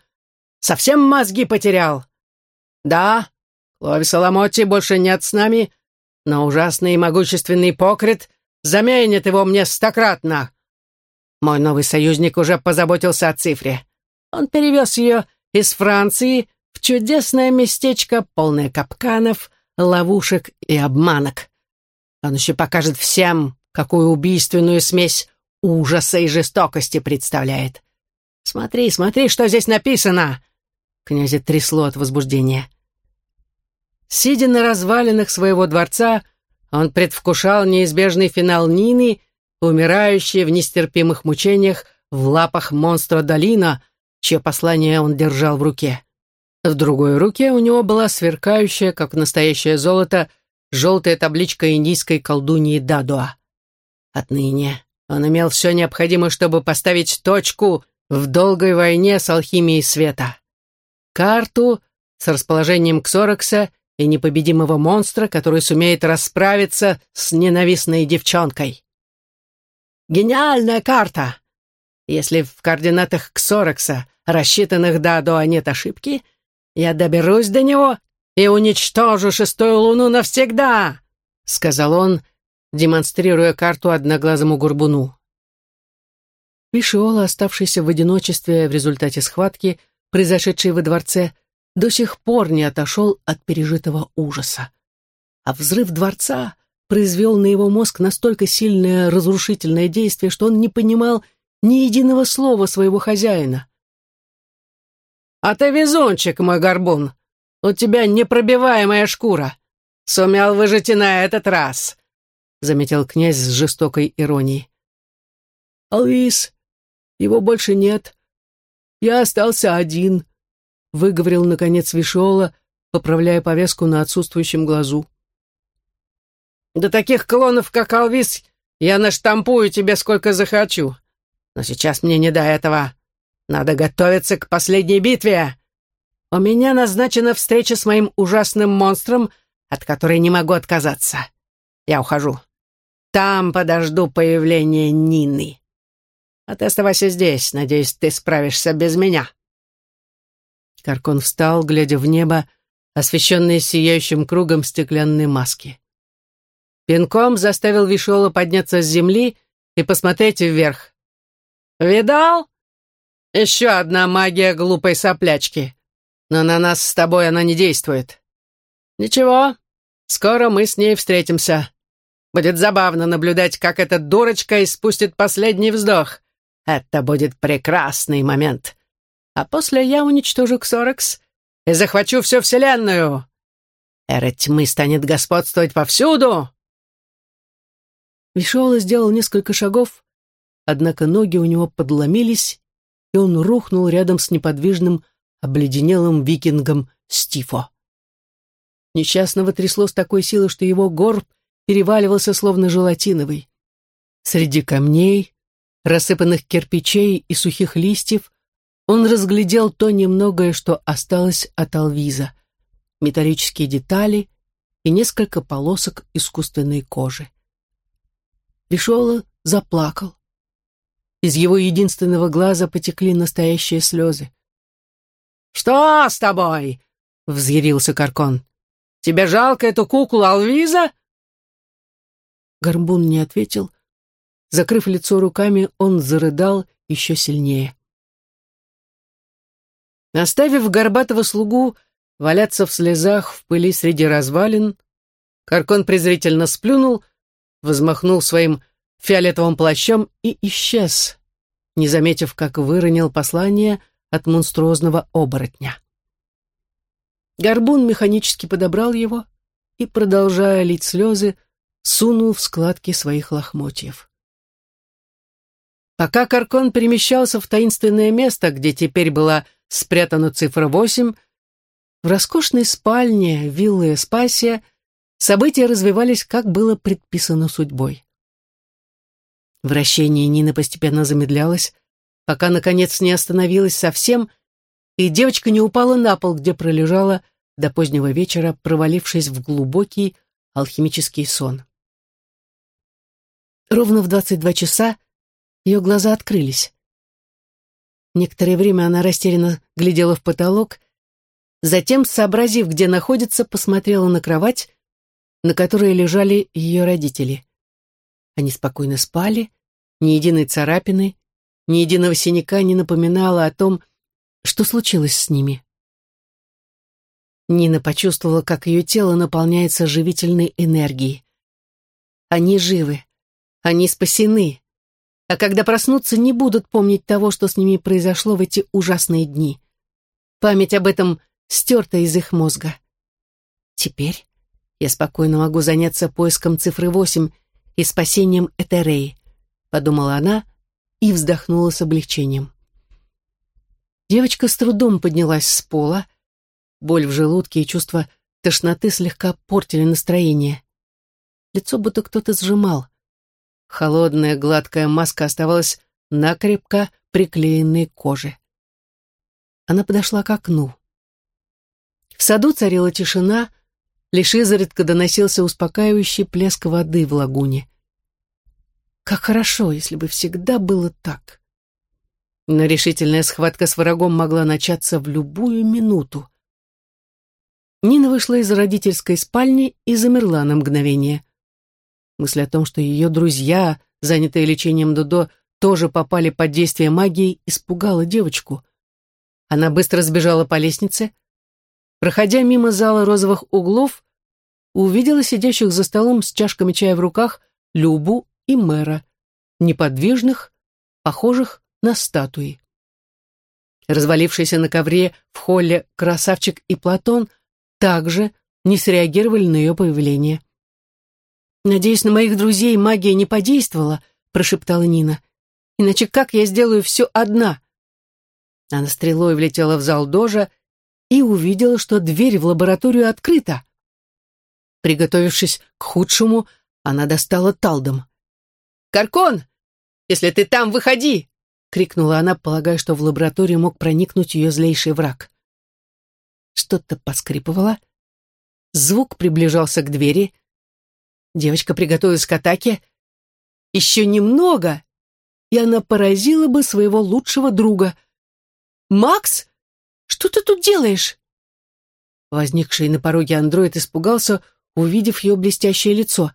Совсем мозги потерял?» «Да, Клови Соломотти больше нет с нами, но ужасный и могущественный покрит заменит его мне стократно. Мой новый союзник уже позаботился о цифре. Он перевез ее из Франции в чудесное местечко, полное капканов, ловушек и обманок. Он еще покажет всем, какую убийственную смесь ужаса и жестокости представляет. Смотри, смотри, что здесь написано!» Князя трясло от возбуждения. Сидя на развалинах своего дворца, он предвкушал неизбежный финал Нины, умирающей в нестерпимых мучениях в лапах монстра Долина, чье послание он держал в руке. В другой руке у него была сверкающая, как настоящее золото, желтая табличка индийской колдуньи Дадуа. Отныне он имел все необходимое, чтобы поставить точку в долгой войне с алхимией света. Карту с расположением Ксорокса и непобедимого монстра, который сумеет расправиться с ненавистной девчонкой. Гениальная карта! Если в координатах Ксорокса, рассчитанных до до нет ошибки, я доберусь до него и уничтожу шестую луну навсегда, сказал он, демонстрируя карту одноглазому горбуну. Пишиола, оставшийся в одиночестве в результате схватки, произошедшей во дворце, до сих пор не отошел от пережитого ужаса. А взрыв дворца произвел на его мозг настолько сильное разрушительное действие, что он не понимал ни единого слова своего хозяина. «А ты везунчик, мой горбун! У тебя непробиваемая шкура! Сумел выжить и на этот раз!» — заметил князь с жестокой иронией. «Алвис, его больше нет. Я остался один», — выговорил, наконец, Вишола, поправляя повязку на отсутствующем глазу. «Да таких клонов, как Алвис, я наштампую тебе сколько захочу. Но сейчас мне не до этого. Надо готовиться к последней битве. У меня назначена встреча с моим ужасным монстром, от которой не могу отказаться. Я ухожу. Там подожду появления Нины». А ты оставайся здесь. Надеюсь, ты справишься без меня». Каркон встал, глядя в небо, освещенное сияющим кругом стеклянной маски. Пинком заставил Вишола подняться с земли и посмотреть вверх. «Видал? Еще одна магия глупой соплячки. Но на нас с тобой она не действует. Ничего, скоро мы с ней встретимся. Будет забавно наблюдать, как эта дурочка испустит последний вздох. Это будет прекрасный момент. а после я уничтожу Ксоракс и захвачу всю Вселенную. Эра тьмы станет господствовать повсюду!» Вишола сделал несколько шагов, однако ноги у него подломились, и он рухнул рядом с неподвижным, обледенелым викингом Стифо. Несчастного трясло с такой силой, что его горб переваливался словно желатиновый. Среди камней, рассыпанных кирпичей и сухих листьев он разглядел то немногое, что осталось от Алвиза. Металлические детали и несколько полосок искусственной кожи. Вишола заплакал. Из его единственного глаза потекли настоящие слезы. «Что с тобой?» — взъярился Каркон. «Тебе жалко эту куклу Алвиза?» Горбун не ответил. Закрыв лицо руками, он зарыдал еще сильнее. Оставив горбатого слугу валяться в слезах в пыли среди развалин, Каркон презрительно сплюнул, взмахнул своим фиолетовым плащом и исчез, не заметив, как выронил послание от монструозного оборотня. Горбун механически подобрал его и, продолжая лить слезы, сунул в складки своих лохмотьев. Пока Каркон перемещался в таинственное место, где теперь была спрятана цифра восемь, в роскошной спальне виллы Эспасия события развивались, как было предписано судьбой. Вращение Нины постепенно замедлялось, пока, наконец, не остановилось совсем, и девочка не упала на пол, где пролежала до позднего вечера, провалившись в глубокий алхимический сон. Ровно в двадцать два часа ее глаза открылись. Некоторое время она растерянно глядела в потолок, затем, сообразив, где находится, посмотрела на кровать, на которой лежали ее родители. Они спокойно спали, ни единой царапины, ни единого синяка не напоминало о том, что случилось с ними. Нина почувствовала, как ее тело наполняется живительной энергией. Они живы, они спасены, а когда проснутся, не будут помнить того, что с ними произошло в эти ужасные дни. Память об этом стерта из их мозга. Теперь я спокойно могу заняться поиском цифры восемь и спасением Этереи, подумала она и вздохнула с облегчением. Девочка с трудом поднялась с пола. Боль в желудке и чувство тошноты слегка портили настроение. Лицо будто кто-то сжимал. Холодная гладкая маска оставалась накрепко приклеенной коже. Она подошла к окну. В саду царила тишина, лишь изредка доносился успокаивающий плеск воды в лагуне. Как хорошо, если бы всегда было так. Но решительная схватка с врагом могла начаться в любую минуту. Нина вышла из родительской спальни и замерла на мгновение. Мысль о том, что ее друзья, занятые лечением Дудо, тоже попали под действие магии, испугала девочку. Она быстро сбежала по лестнице. Проходя мимо зала розовых углов, увидела сидящих за столом с чашками чая в руках Любу и мэра, неподвижных, похожих на статуи. Развалившиеся на ковре в холле красавчик и Платон также не среагировали на ее появление. «Надеюсь, на моих друзей магия не подействовала», — прошептала Нина. «Иначе как я сделаю все одна?» Она стрелой влетела в зал дожа и увидела, что дверь в лабораторию открыта. Приготовившись к худшему, она достала талдом. «Каркон, если ты там, выходи!» — крикнула она, полагая, что в лабораторию мог проникнуть ее злейший враг. Что-то поскрипывало. Звук приближался к двери. Девочка приготовилась к атаке. Еще немного, и она поразила бы своего лучшего друга. «Макс, что ты тут делаешь?» Возникший на пороге андроид испугался, увидев ее блестящее лицо.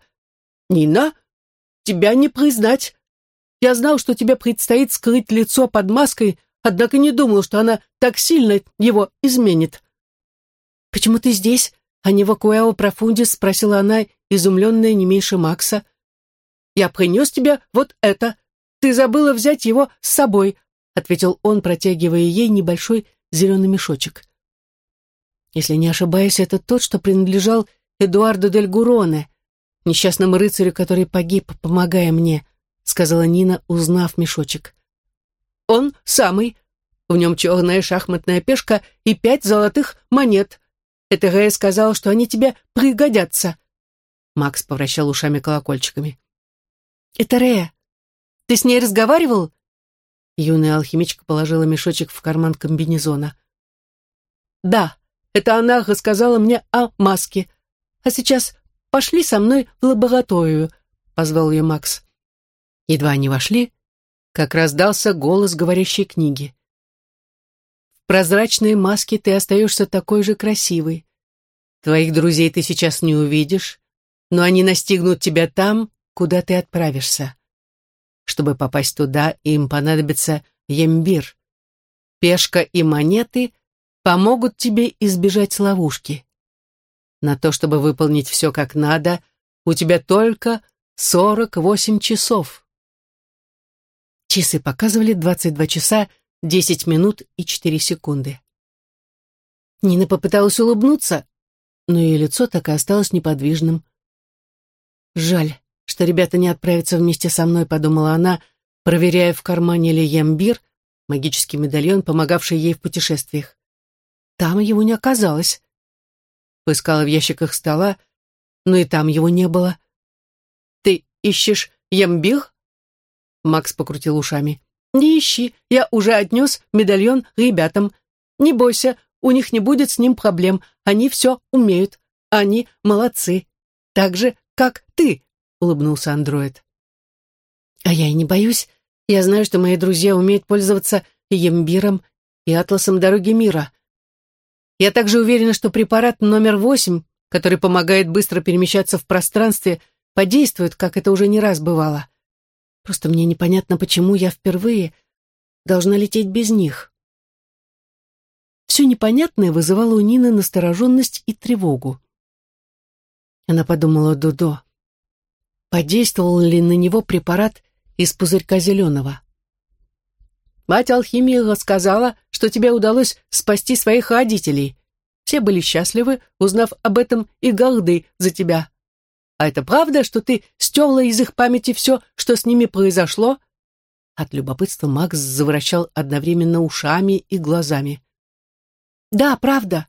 «Нина, тебя не признать. Я знал, что тебе предстоит скрыть лицо под маской, однако не думал, что она так сильно его изменит». «Почему ты здесь, а не в Акуэо Профундис?» — спросила она, изумленная не меньше Макса. «Я принес тебе вот это. Ты забыла взять его с собой», — ответил он, протягивая ей небольшой зеленый мешочек. «Если не ошибаюсь, это тот, что принадлежал Эдуарду дель Гуроне, несчастному рыцарю, который погиб, помогая мне», — сказала Нина, узнав мешочек. «Он самый. В нем черная шахматная пешка и пять золотых монет. Рэя сказал, что они тебе пригодятся». Макс повращал ушами колокольчиками. «Это Рея. Ты с ней разговаривал?» Юная алхимичка положила мешочек в карман комбинезона. «Да, это она рассказала мне о маске. А сейчас пошли со мной в лабораторию», — позвал ее Макс. Едва они вошли, как раздался голос говорящей книги. «В прозрачной маске ты остаешься такой же красивой. Твоих друзей ты сейчас не увидишь, но они настигнут тебя там, куда ты отправишься. Чтобы попасть туда, им понадобится ембир. Пешка и монеты помогут тебе избежать ловушки. На то, чтобы выполнить все как надо, у тебя только 48 часов. Часы показывали 22 часа 10 минут и 4 секунды. Нина попыталась улыбнуться, но ее лицо так и осталось неподвижным. Жаль, что ребята не отправятся вместе со мной, подумала она, проверяя в кармане ли ямбир, магический медальон, помогавший ей в путешествиях. Там его не оказалось. Поискала в ящиках стола, но и там его не было. «Ты ищешь ямбир?» Макс покрутил ушами. «Не ищи, я уже отнес медальон ребятам. Не бойся, у них не будет с ним проблем, они все умеют. Они молодцы. Так же, как ты», — улыбнулся андроид. «А я и не боюсь. Я знаю, что мои друзья умеют пользоваться и и Атласом Дороги Мира. Я также уверена, что препарат номер восемь, который помогает быстро перемещаться в пространстве, подействует, как это уже не раз бывало. Просто мне непонятно, почему я впервые должна лететь без них». Все непонятное вызывало у Нины настороженность и тревогу. Она подумала Дудо подействовал ли на него препарат из пузырька зеленого. Мать алхимии рассказала, что тебе удалось спасти своих родителей. Все были счастливы, узнав об этом и горды за тебя. А это правда, что ты стерла из их памяти все, что с ними произошло?» От любопытства Макс завращал одновременно ушами и глазами. «Да, правда.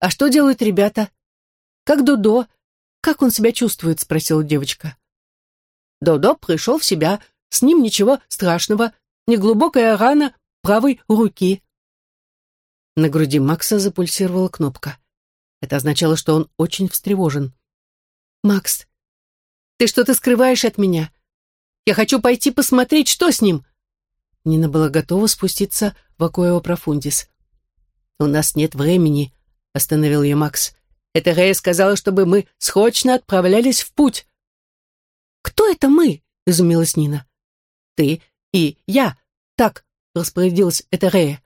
А что делают ребята? Как Дудо? «Как он себя чувствует?» — спросила девочка. Додо пришел в себя, с ним ничего страшного, неглубокая рана правой руки. На груди Макса запульсировала кнопка. Это означало, что он очень встревожен. «Макс, ты что-то скрываешь от меня? Я хочу пойти посмотреть, что с ним!» Нина была готова спуститься в Акоео Профундис. «У нас нет времени», — остановил ее Макс. Это Рея сказала, чтобы мы срочно отправлялись в путь. «Кто это мы?» — изумилась Нина. «Ты и я. Так распорядилась эта Рея.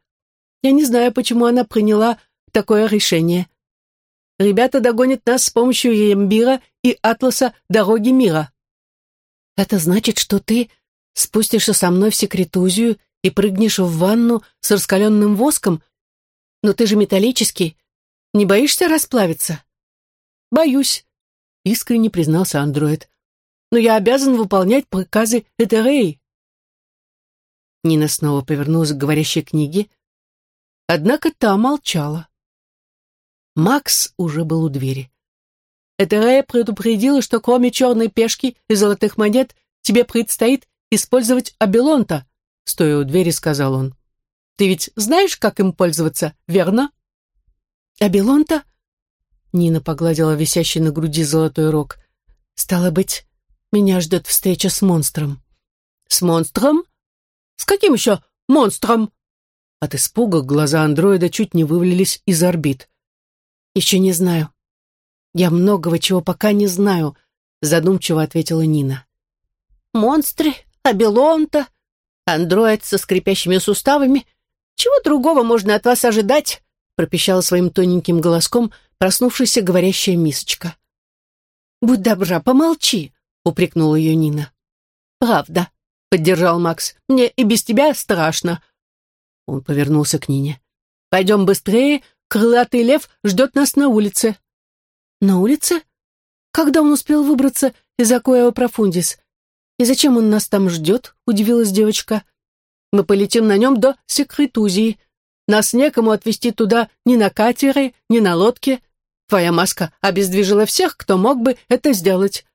Я не знаю, почему она приняла такое решение. Ребята догонят нас с помощью Ембира и Атласа Дороги Мира». «Это значит, что ты спустишься со мной в секретузию и прыгнешь в ванну с раскаленным воском? Но ты же металлический, не боишься расплавиться?» «Боюсь», — искренне признался андроид. «Но я обязан выполнять приказы Этерей». Нина снова повернулась к говорящей книге, однако та молчала. Макс уже был у двери. Этерея предупредила, что кроме черной пешки и золотых монет тебе предстоит использовать Абелонта, стоя у двери, сказал он. Ты ведь знаешь, как им пользоваться, верно? «Абелонта?» Нина погладила висящий на груди золотой рог. «Стало быть, меня ждет встреча с монстром». «С монстром? С каким еще монстром?» От испуга глаза андроида чуть не вывалились из орбит. «Еще не знаю. Я многого чего пока не знаю», задумчиво ответила Нина. «Монстры, Абелонта, андроид со скрипящими суставами. Чего другого можно от вас ожидать?» пропищала своим тоненьким голоском проснувшаяся говорящая мисочка. «Будь добра, помолчи», — упрекнула ее Нина. «Правда. — поддержал Макс. «Мне и без тебя страшно». Он повернулся к Нине. «Пойдем быстрее, крылатый лев ждет нас на улице». «На улице? Когда он успел выбраться из Акуэо Профундис? И зачем он нас там ждет?» — удивилась девочка. «Мы полетим на нем до Секретузии. Нас некому отвезти туда ни на катере, ни на лодке. Твоя маска обездвижила всех, кто мог бы это сделать.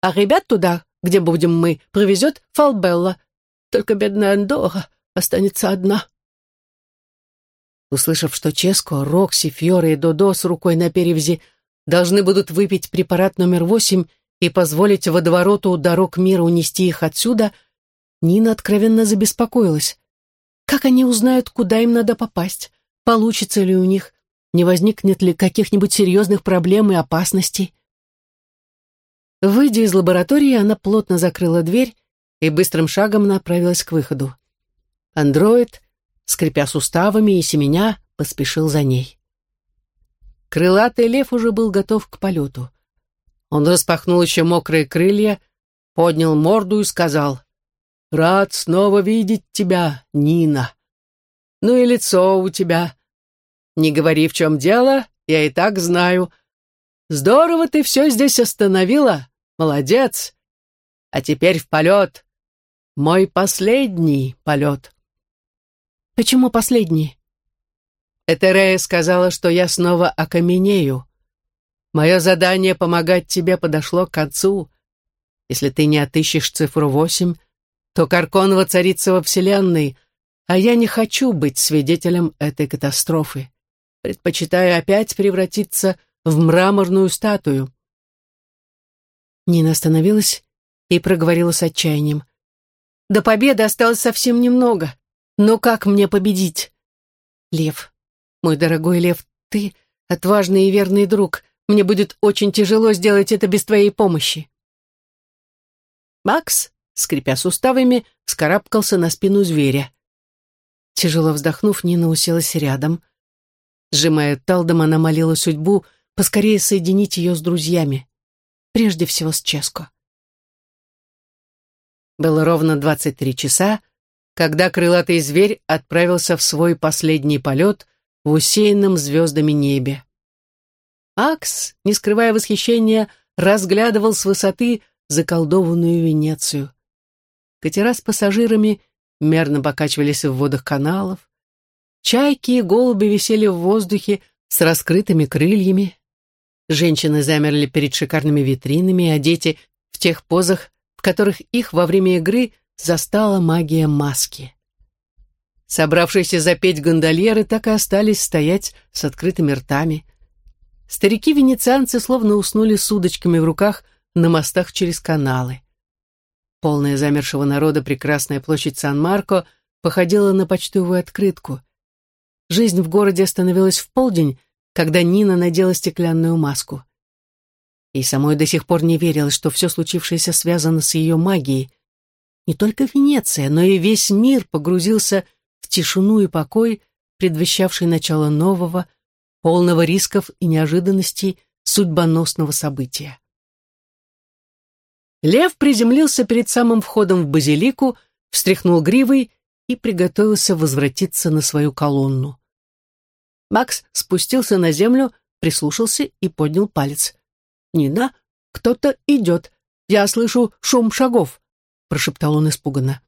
А ребят туда, где будем мы, привезет Фалбелла. Только бедная Андора останется одна». Услышав, что Ческо, Рокси, Фьоре и Додо с рукой на перевязи должны будут выпить препарат номер восемь и позволить водовороту дорог мира унести их отсюда, Нина откровенно забеспокоилась. Как они узнают, куда им надо попасть? Получится ли у них? Не возникнет ли каких-нибудь серьезных проблем и опасностей? Выйдя из лаборатории, она плотно закрыла дверь и быстрым шагом направилась к выходу. Андроид, скрипя суставами и семеня, поспешил за ней. Крылатый лев уже был готов к полету. Он распахнул еще мокрые крылья, поднял морду и сказал, «Рад снова видеть тебя, Нина. Ну и лицо у тебя. Не говори, в чем дело, я и так знаю. Здорово ты все здесь остановила, молодец. А теперь в полет. Мой последний полет». «Почему последний?» Этерея сказала, что я снова окаменею. Мое задание помогать тебе подошло к концу. Если ты не отыщешь цифру восемь, то Каркон воцарится во Вселенной, а я не хочу быть свидетелем этой катастрофы. Предпочитаю опять превратиться в мраморную статую. Нина остановилась и проговорила с отчаянием. До победы осталось совсем немного. Но как мне победить? Лев, мой дорогой Лев, ты отважный и верный друг. Мне будет очень тяжело сделать это без твоей помощи. Макс, скрипя суставами, вскарабкался на спину зверя. Тяжело вздохнув, Нина уселась рядом. Сжимая талдом, она молила судьбу поскорее соединить ее с друзьями. Прежде всего с Ческо. Было ровно двадцать три часа, когда крылатый зверь отправился в свой последний полет в усеянном звездами небе. Акс, не скрывая восхищения, разглядывал с высоты заколдованную Венецию. Катера с пассажирами мерно покачивались в водах каналов. Чайки и голуби висели в воздухе с раскрытыми крыльями. Женщины замерли перед шикарными витринами, а дети в тех позах, в которых их во время игры застала магия маски. Собравшиеся запеть гондольеры так и остались стоять с открытыми ртами. Старики-венецианцы словно уснули с удочками в руках на мостах через каналы. Полная замершего народа прекрасная площадь Сан-Марко походила на почтовую открытку. Жизнь в городе остановилась в полдень, когда Нина надела стеклянную маску. И самой до сих пор не верилось, что все случившееся связано с ее магией. Не только Венеция, но и весь мир погрузился в тишину и покой, предвещавший начало нового, полного рисков и неожиданностей судьбоносного события. Лев приземлился перед самым входом в базилику, встряхнул гривой и приготовился возвратиться на свою колонну. Макс спустился на землю, прислушался и поднял палец. «Нина, кто-то идет. Я слышу шум шагов», — прошептал он испуганно.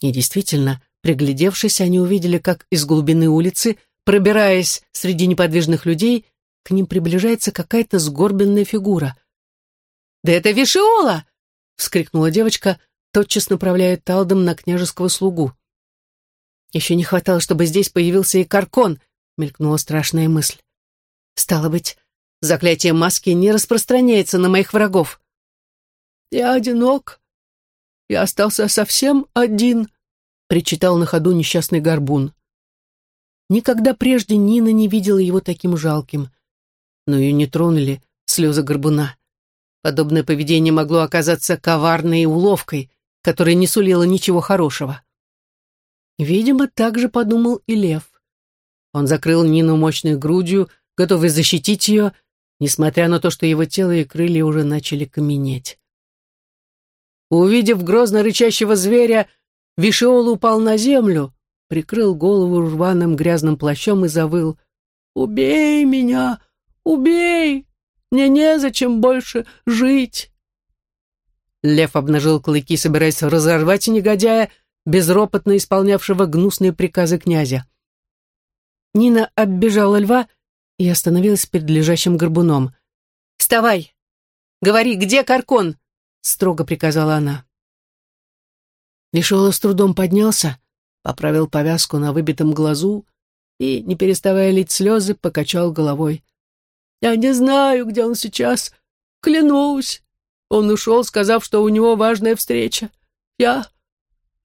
И действительно, Приглядевшись, они увидели, как из глубины улицы, пробираясь среди неподвижных людей, к ним приближается какая-то сгорбленная фигура. «Да это Вишиола!» — вскрикнула девочка, тотчас направляя талдом на княжеского слугу. «Еще не хватало, чтобы здесь появился и Каркон», — мелькнула страшная мысль. «Стало быть, заклятие маски не распространяется на моих врагов». «Я одинок. Я остался совсем один», причитал на ходу несчастный горбун. Никогда прежде Нина не видела его таким жалким. Но ее не тронули слезы горбуна. Подобное поведение могло оказаться коварной уловкой, которая не сулила ничего хорошего. Видимо, так же подумал и лев. Он закрыл Нину мощной грудью, готовый защитить ее, несмотря на то, что его тело и крылья уже начали каменеть. Увидев грозно рычащего зверя, Вишиол упал на землю, прикрыл голову рваным грязным плащом и завыл. «Убей меня! Убей! Мне незачем больше жить!» Лев обнажил клыки, собираясь разорвать негодяя, безропотно исполнявшего гнусные приказы князя. Нина оббежала льва и остановилась перед лежащим горбуном. «Вставай! Говори, где Каркон?» — строго приказала она. Вишола с трудом поднялся, поправил повязку на выбитом глазу и, не переставая лить слезы, покачал головой. «Я не знаю, где он сейчас. Клянусь. Он ушел, сказав, что у него важная встреча. Я...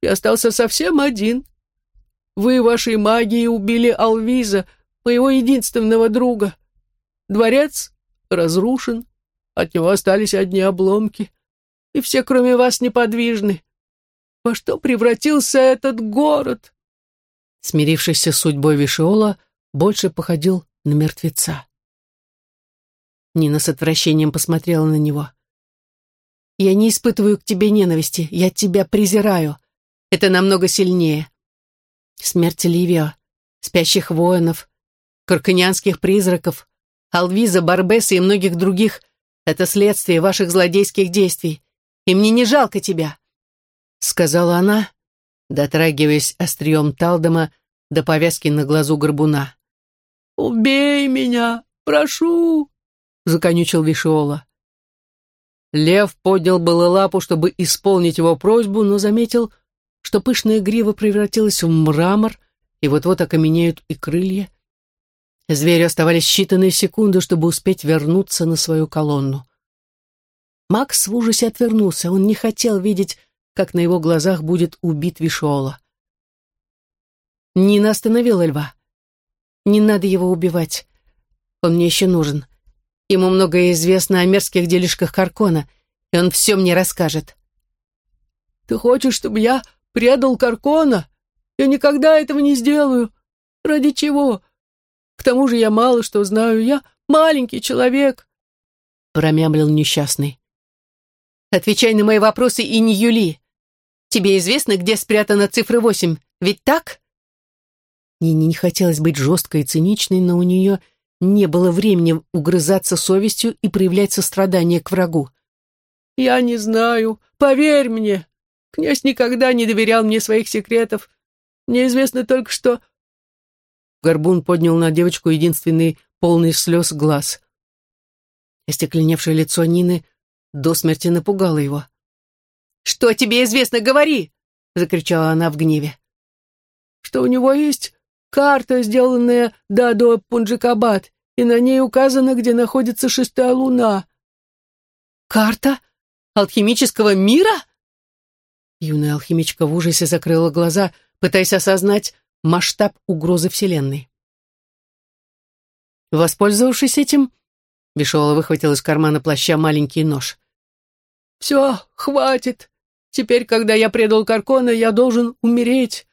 я остался совсем один. Вы вашей магией убили Алвиза, моего единственного друга. Дворец разрушен, от него остались одни обломки, и все, кроме вас, неподвижны. Во что превратился этот город?» Смирившийся с судьбой Вишиола, больше походил на мертвеца. Нина с отвращением посмотрела на него. «Я не испытываю к тебе ненависти, я тебя презираю. Это намного сильнее. Смерть Ливио, спящих воинов, карканианских призраков, Алвиза, Барбеса и многих других — это следствие ваших злодейских действий. И мне не жалко тебя», — сказала она, дотрагиваясь острием Талдома до повязки на глазу горбуна. «Убей меня, прошу!» — законючил Вишиола. Лев поднял было лапу, чтобы исполнить его просьбу, но заметил, что пышная грива превратилась в мрамор, и вот-вот окаменеют и крылья. Зверю оставались считанные секунды, чтобы успеть вернуться на свою колонну. Макс в ужасе отвернулся, он не хотел видеть, как на его глазах будет убит Вишола. Нина остановила льва. «Не надо его убивать. Он мне еще нужен. Ему многое известно о мерзких делишках Каркона, и он все мне расскажет». «Ты хочешь, чтобы я предал Каркона? Я никогда этого не сделаю. Ради чего? К тому же я мало что знаю. Я маленький человек», — промямлил несчастный. «Отвечай на мои вопросы и не юли. Тебе известно, где спрятана цифра восемь, ведь так?» Нине не хотелось быть жесткой и циничной, но у нее не было времени угрызаться совестью и проявлять сострадание к врагу. «Я не знаю. Поверь мне. Князь никогда не доверял мне своих секретов. Мне известно только, что...» Горбун поднял на девочку единственный полный слез глаз. Остекленевшее лицо Нины до смерти напугало его. «Что тебе известно? Говори!» — закричала она в гневе. «Что у него есть карта, сделанная Дадо Пунджикабад, и на ней указано, где находится шестая луна». «Карта алхимического мира?» Юная алхимичка в ужасе закрыла глаза, пытаясь осознать масштаб угрозы Вселенной. Воспользовавшись этим, Бешола выхватил из кармана плаща маленький нож. «Все, хватит. Теперь, когда я предал Каркона, я должен умереть.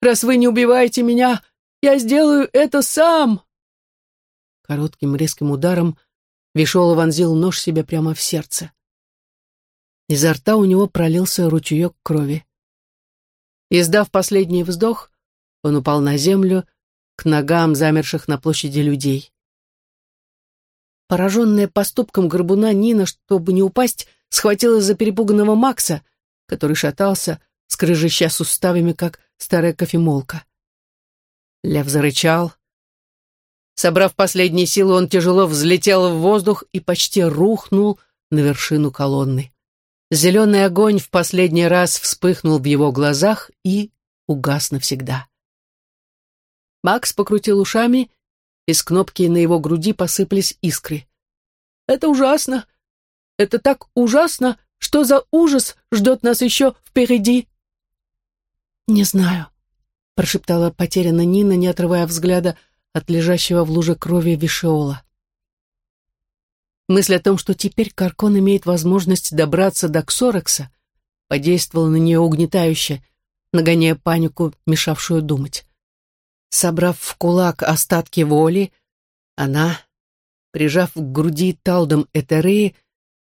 Раз вы не убиваете меня, я сделаю это сам!» Коротким резким ударом Вишола вонзил нож себе прямо в сердце. Изо рта у него пролился ручеек крови. Издав последний вздох, он упал на землю к ногам замерших на площади людей. Пораженная поступком горбуна Нина, чтобы не упасть, схватилась за перепуганного Макса, который шатался, скрыжища суставами, как старая кофемолка. Лев зарычал. Собрав последние силы, он тяжело взлетел в воздух и почти рухнул на вершину колонны. Зеленый огонь в последний раз вспыхнул в его глазах и угас навсегда. Макс покрутил ушами, из кнопки на его груди посыпались искры. «Это ужасно! Это так ужасно! Что за ужас ждет нас еще впереди?» «Не знаю», — прошептала потерянно Нина, не отрывая взгляда от лежащего в луже крови Вишиола. Мысль о том, что теперь Каркон имеет возможность добраться до Ксорекса, подействовала на нее угнетающе, нагоняя панику, мешавшую думать. Собрав в кулак остатки воли, она, прижав к груди талдом Этереи,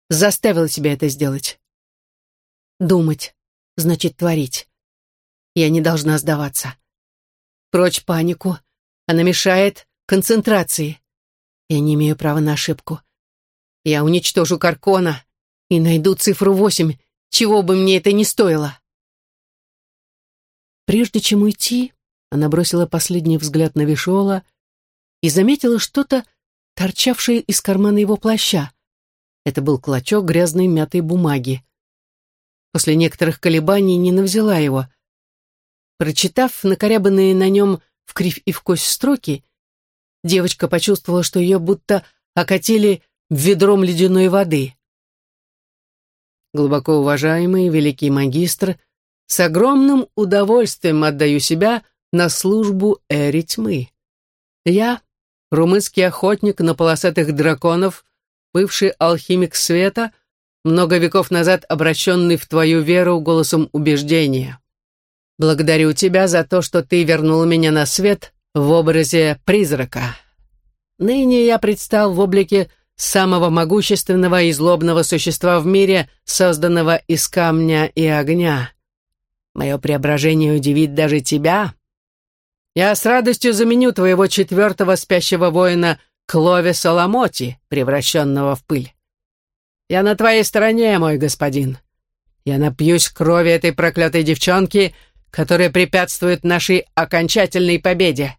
заставила себя это сделать. Думать значит творить. Я не должна сдаваться. Прочь панику. Она мешает концентрации. Я не имею права на ошибку. Я уничтожу Каркона и найду цифру восемь, чего бы мне это ни стоило. Прежде чем уйти, она бросила последний взгляд на Вишола и заметила что-то, торчавшее из кармана его плаща. Это был клочок грязной мятой бумаги. После некоторых колебаний Нина взяла его. Прочитав накорябанные на нем в кривь и в кость строки, девочка почувствовала, что ее будто окатили ведром ледяной воды. Глубоко уважаемый великий магистр, с огромным удовольствием отдаю себя на службу Эри. Я, румынский охотник на полосатых драконов, бывший алхимик света, много веков назад обращенный в твою веру голосом убеждения. Благодарю тебя за то, что ты вернул меня на свет в образе призрака. Ныне я предстал в облике самого могущественного и злобного существа в мире, созданного из камня и огня. Мое преображение удивит даже тебя. Я с радостью заменю твоего четвертого спящего воина Клови Соломоти, превращенного в пыль. Я на твоей стороне, мой господин. Я напьюсь крови этой проклятой девчонки, которая препятствует нашей окончательной победе.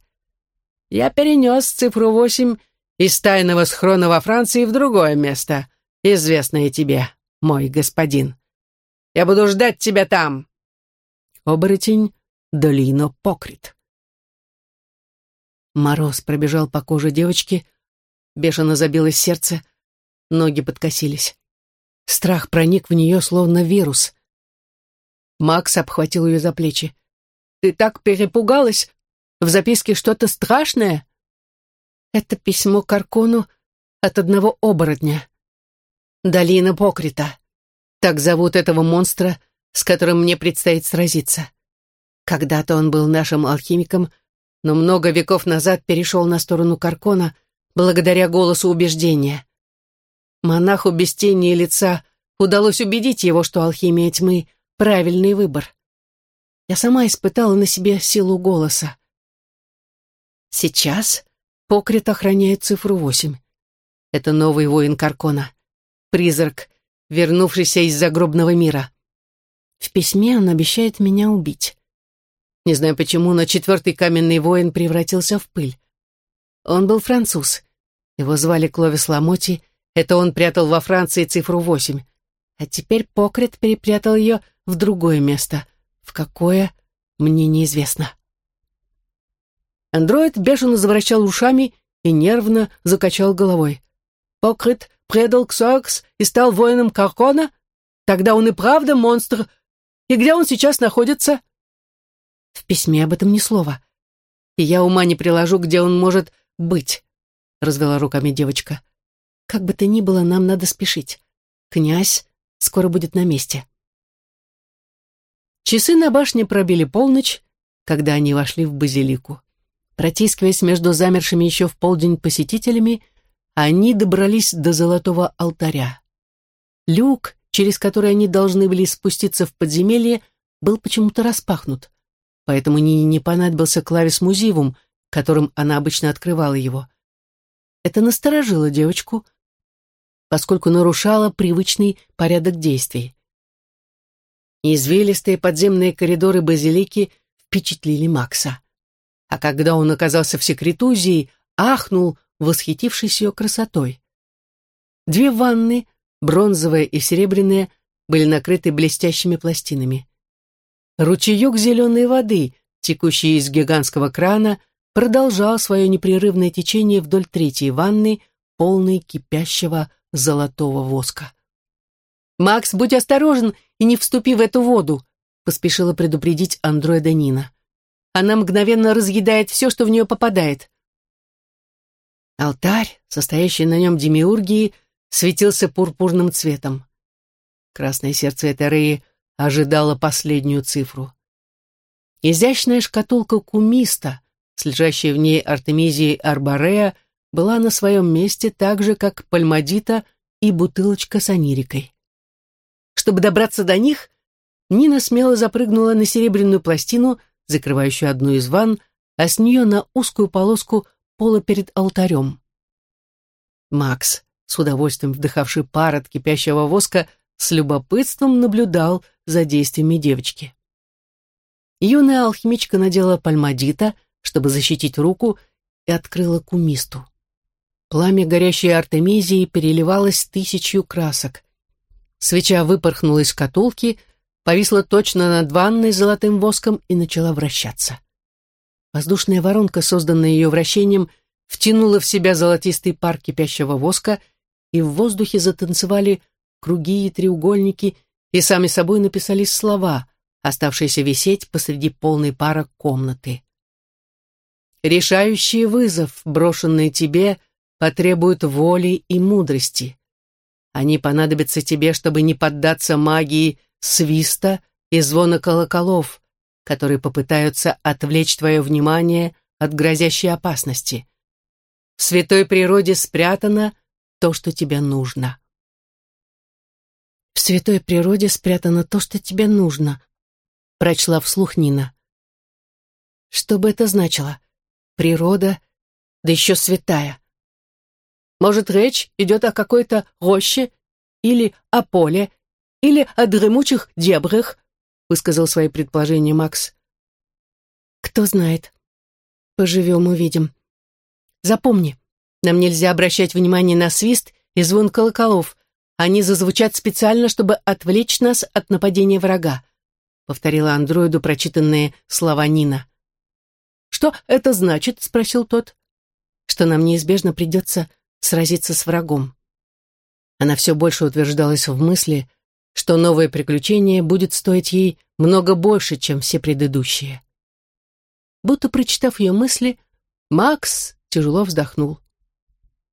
Я перенес цифру восемь из тайного схрона во Франции в другое место, известное тебе, мой господин. Я буду ждать тебя там. Оборотень Долино Покрит. Мороз пробежал по коже девочки, бешено забилось сердце, ноги подкосились. Страх проник в нее, словно вирус. Макс обхватил ее за плечи. «Ты так перепугалась? В записке что-то страшное?» «Это письмо Каркону от одного оборотня. Долина Покрита. Так зовут этого монстра, с которым мне предстоит сразиться. Когда-то он был нашим алхимиком, но много веков назад перешел на сторону Каркона благодаря голосу убеждения. Монаху без тени и лица удалось убедить его, что алхимия тьмы — правильный выбор. Я сама испытала на себе силу голоса. Сейчас Покрит охраняет цифру восемь. Это новый воин Каркона. Призрак, вернувшийся из загробного мира. В письме он обещает меня убить. Не знаю почему, но четвертый каменный воин превратился в пыль. Он был француз. Его звали Кловис Ламоти, это он прятал во Франции цифру восемь. А теперь Покрит перепрятал ее в другое место. В какое, мне неизвестно. Андроид бешено завращал ушами и нервно закачал головой. Покрит предал Ксоркс и стал воином Каркона? Тогда он и правда монстр. И где он сейчас находится? В письме об этом ни слова. И я ума не приложу, где он может быть, — развела руками девочка. Как бы то ни было, нам надо спешить. Князь скоро будет на месте. Часы на башне пробили полночь, когда они вошли в базилику. Протискиваясь между замершими еще в полдень посетителями, они добрались до золотого алтаря. Люк, через который они должны были спуститься в подземелье, был почему-то распахнут, поэтому Нине не понадобился клавис музивум, которым она обычно открывала его. Это насторожило девочку, поскольку нарушала привычный порядок действий. Извилистые подземные коридоры базилики впечатлили Макса. А когда он оказался в секретузии, ахнул, восхитившись ее красотой. Две ванны, бронзовая и серебряная, были накрыты блестящими пластинами. Ручеек зеленой воды, текущий из гигантского крана, продолжал свое непрерывное течение вдоль третьей ванны, полной кипящего золотого воска. «Макс, будь осторожен и не вступи в эту воду», поспешила предупредить андроида Нина. «Она мгновенно разъедает все, что в нее попадает». Алтарь, состоящий на нем демиургии, светился пурпурным цветом. Красное сердце Этереи ожидало последнюю цифру. Изящная шкатулка кумиста, с лежащей в ней Артемизией Арборея, была на своем месте так же, как пальмадита и бутылочка с анирикой. Чтобы добраться до них, Нина смело запрыгнула на серебряную пластину, закрывающую одну из ванн, а с нее на узкую полоску пола перед алтарем. Макс, с удовольствием вдыхавший пар от кипящего воска, с любопытством наблюдал за действиями девочки. Юная алхимичка надела пальмадита, чтобы защитить руку, и открыла кумисту. Пламя горящей артемизии переливалось тысячью красок. Свеча выпорхнула из шкатулки, повисла точно над ванной золотым воском и начала вращаться. Воздушная воронка, созданная ее вращением, втянула в себя золотистый пар кипящего воска, и в воздухе затанцевали круги и треугольники, и сами собой написались слова, оставшиеся висеть посреди полной пара комнаты. «Решающий вызов, брошенный тебе, потребует воли и мудрости. Они понадобятся тебе, чтобы не поддаться магии свиста и звона колоколов, которые попытаются отвлечь твое внимание от грозящей опасности. В святой природе спрятано то, что тебе нужно. «В святой природе спрятано то, что тебе нужно», — прочла вслух Нина. «Что бы это значило? Природа, да еще святая. Может, речь идет о какой-то роще или о поле, или о дремучих дебрях, высказал свои предположения Макс. Кто знает. Поживем, увидим. Запомни, нам нельзя обращать внимание на свист и звон колоколов. Они зазвучат специально, чтобы отвлечь нас от нападения врага, повторила андроиду прочитанные слова Нина. «Что это значит?» — спросил тот. «Что нам неизбежно придется сразиться с врагом». Она все больше утверждалась в мысли, что новое приключение будет стоить ей много больше, чем все предыдущие. Будто прочитав ее мысли, Макс тяжело вздохнул.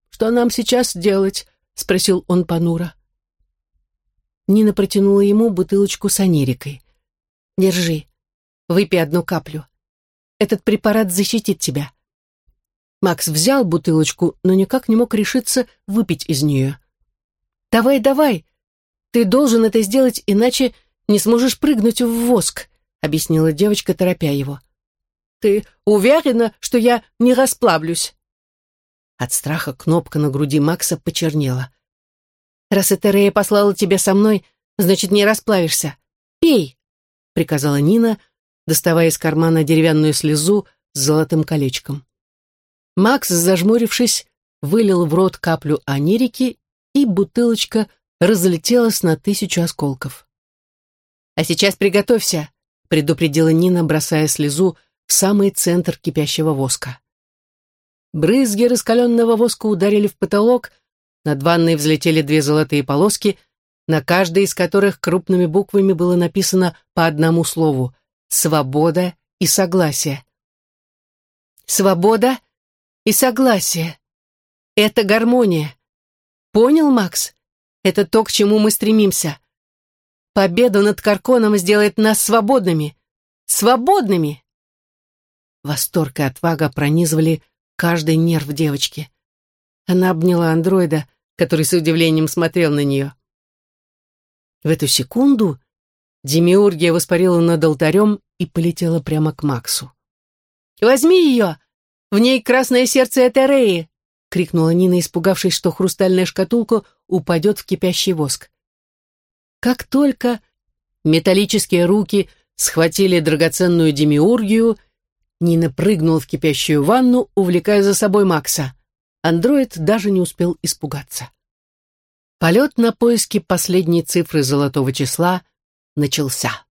«Что нам сейчас делать?» — спросил он понуро. Нина протянула ему бутылочку с анирикой. «Держи, выпей одну каплю. Этот препарат защитит тебя». Макс взял бутылочку, но никак не мог решиться выпить из нее. «Давай, давай!» «Ты должен это сделать, иначе не сможешь прыгнуть в воск», объяснила девочка, торопя его. «Ты уверена, что я не расплавлюсь?» От страха кнопка на груди Макса почернела. «Раз эта Рея послала тебя со мной, значит, не расплавишься. Пей!» — приказала Нина, доставая из кармана деревянную слезу с золотым колечком. Макс, зажмурившись, вылил в рот каплю анирики, и бутылочка разлетелась на тысячу осколков. «А сейчас приготовься», — предупредила Нина, бросая слезу в самый центр кипящего воска. Брызги раскаленного воска ударили в потолок, над ванной взлетели две золотые полоски, на каждой из которых крупными буквами было написано по одному слову «Свобода и согласие». «Свобода и согласие» — это гармония. Понял, Макс? Это то, к чему мы стремимся. Победа над Карконом сделает нас свободными. Свободными!» Восторг и отвага пронизывали каждый нерв девочки. Она обняла андроида, который с удивлением смотрел на нее. В эту секунду Демиургия воспарила над алтарем и полетела прямо к Максу. «Возьми ее! В ней красное сердце Этереи!» — крикнула Нина, испугавшись, что хрустальная шкатулка упадет в кипящий воск. Как только металлические руки схватили драгоценную демиургию, Нина прыгнула в кипящую ванну, увлекая за собой Макса. Андроид даже не успел испугаться. Полет на поиски последней цифры золотого числа начался.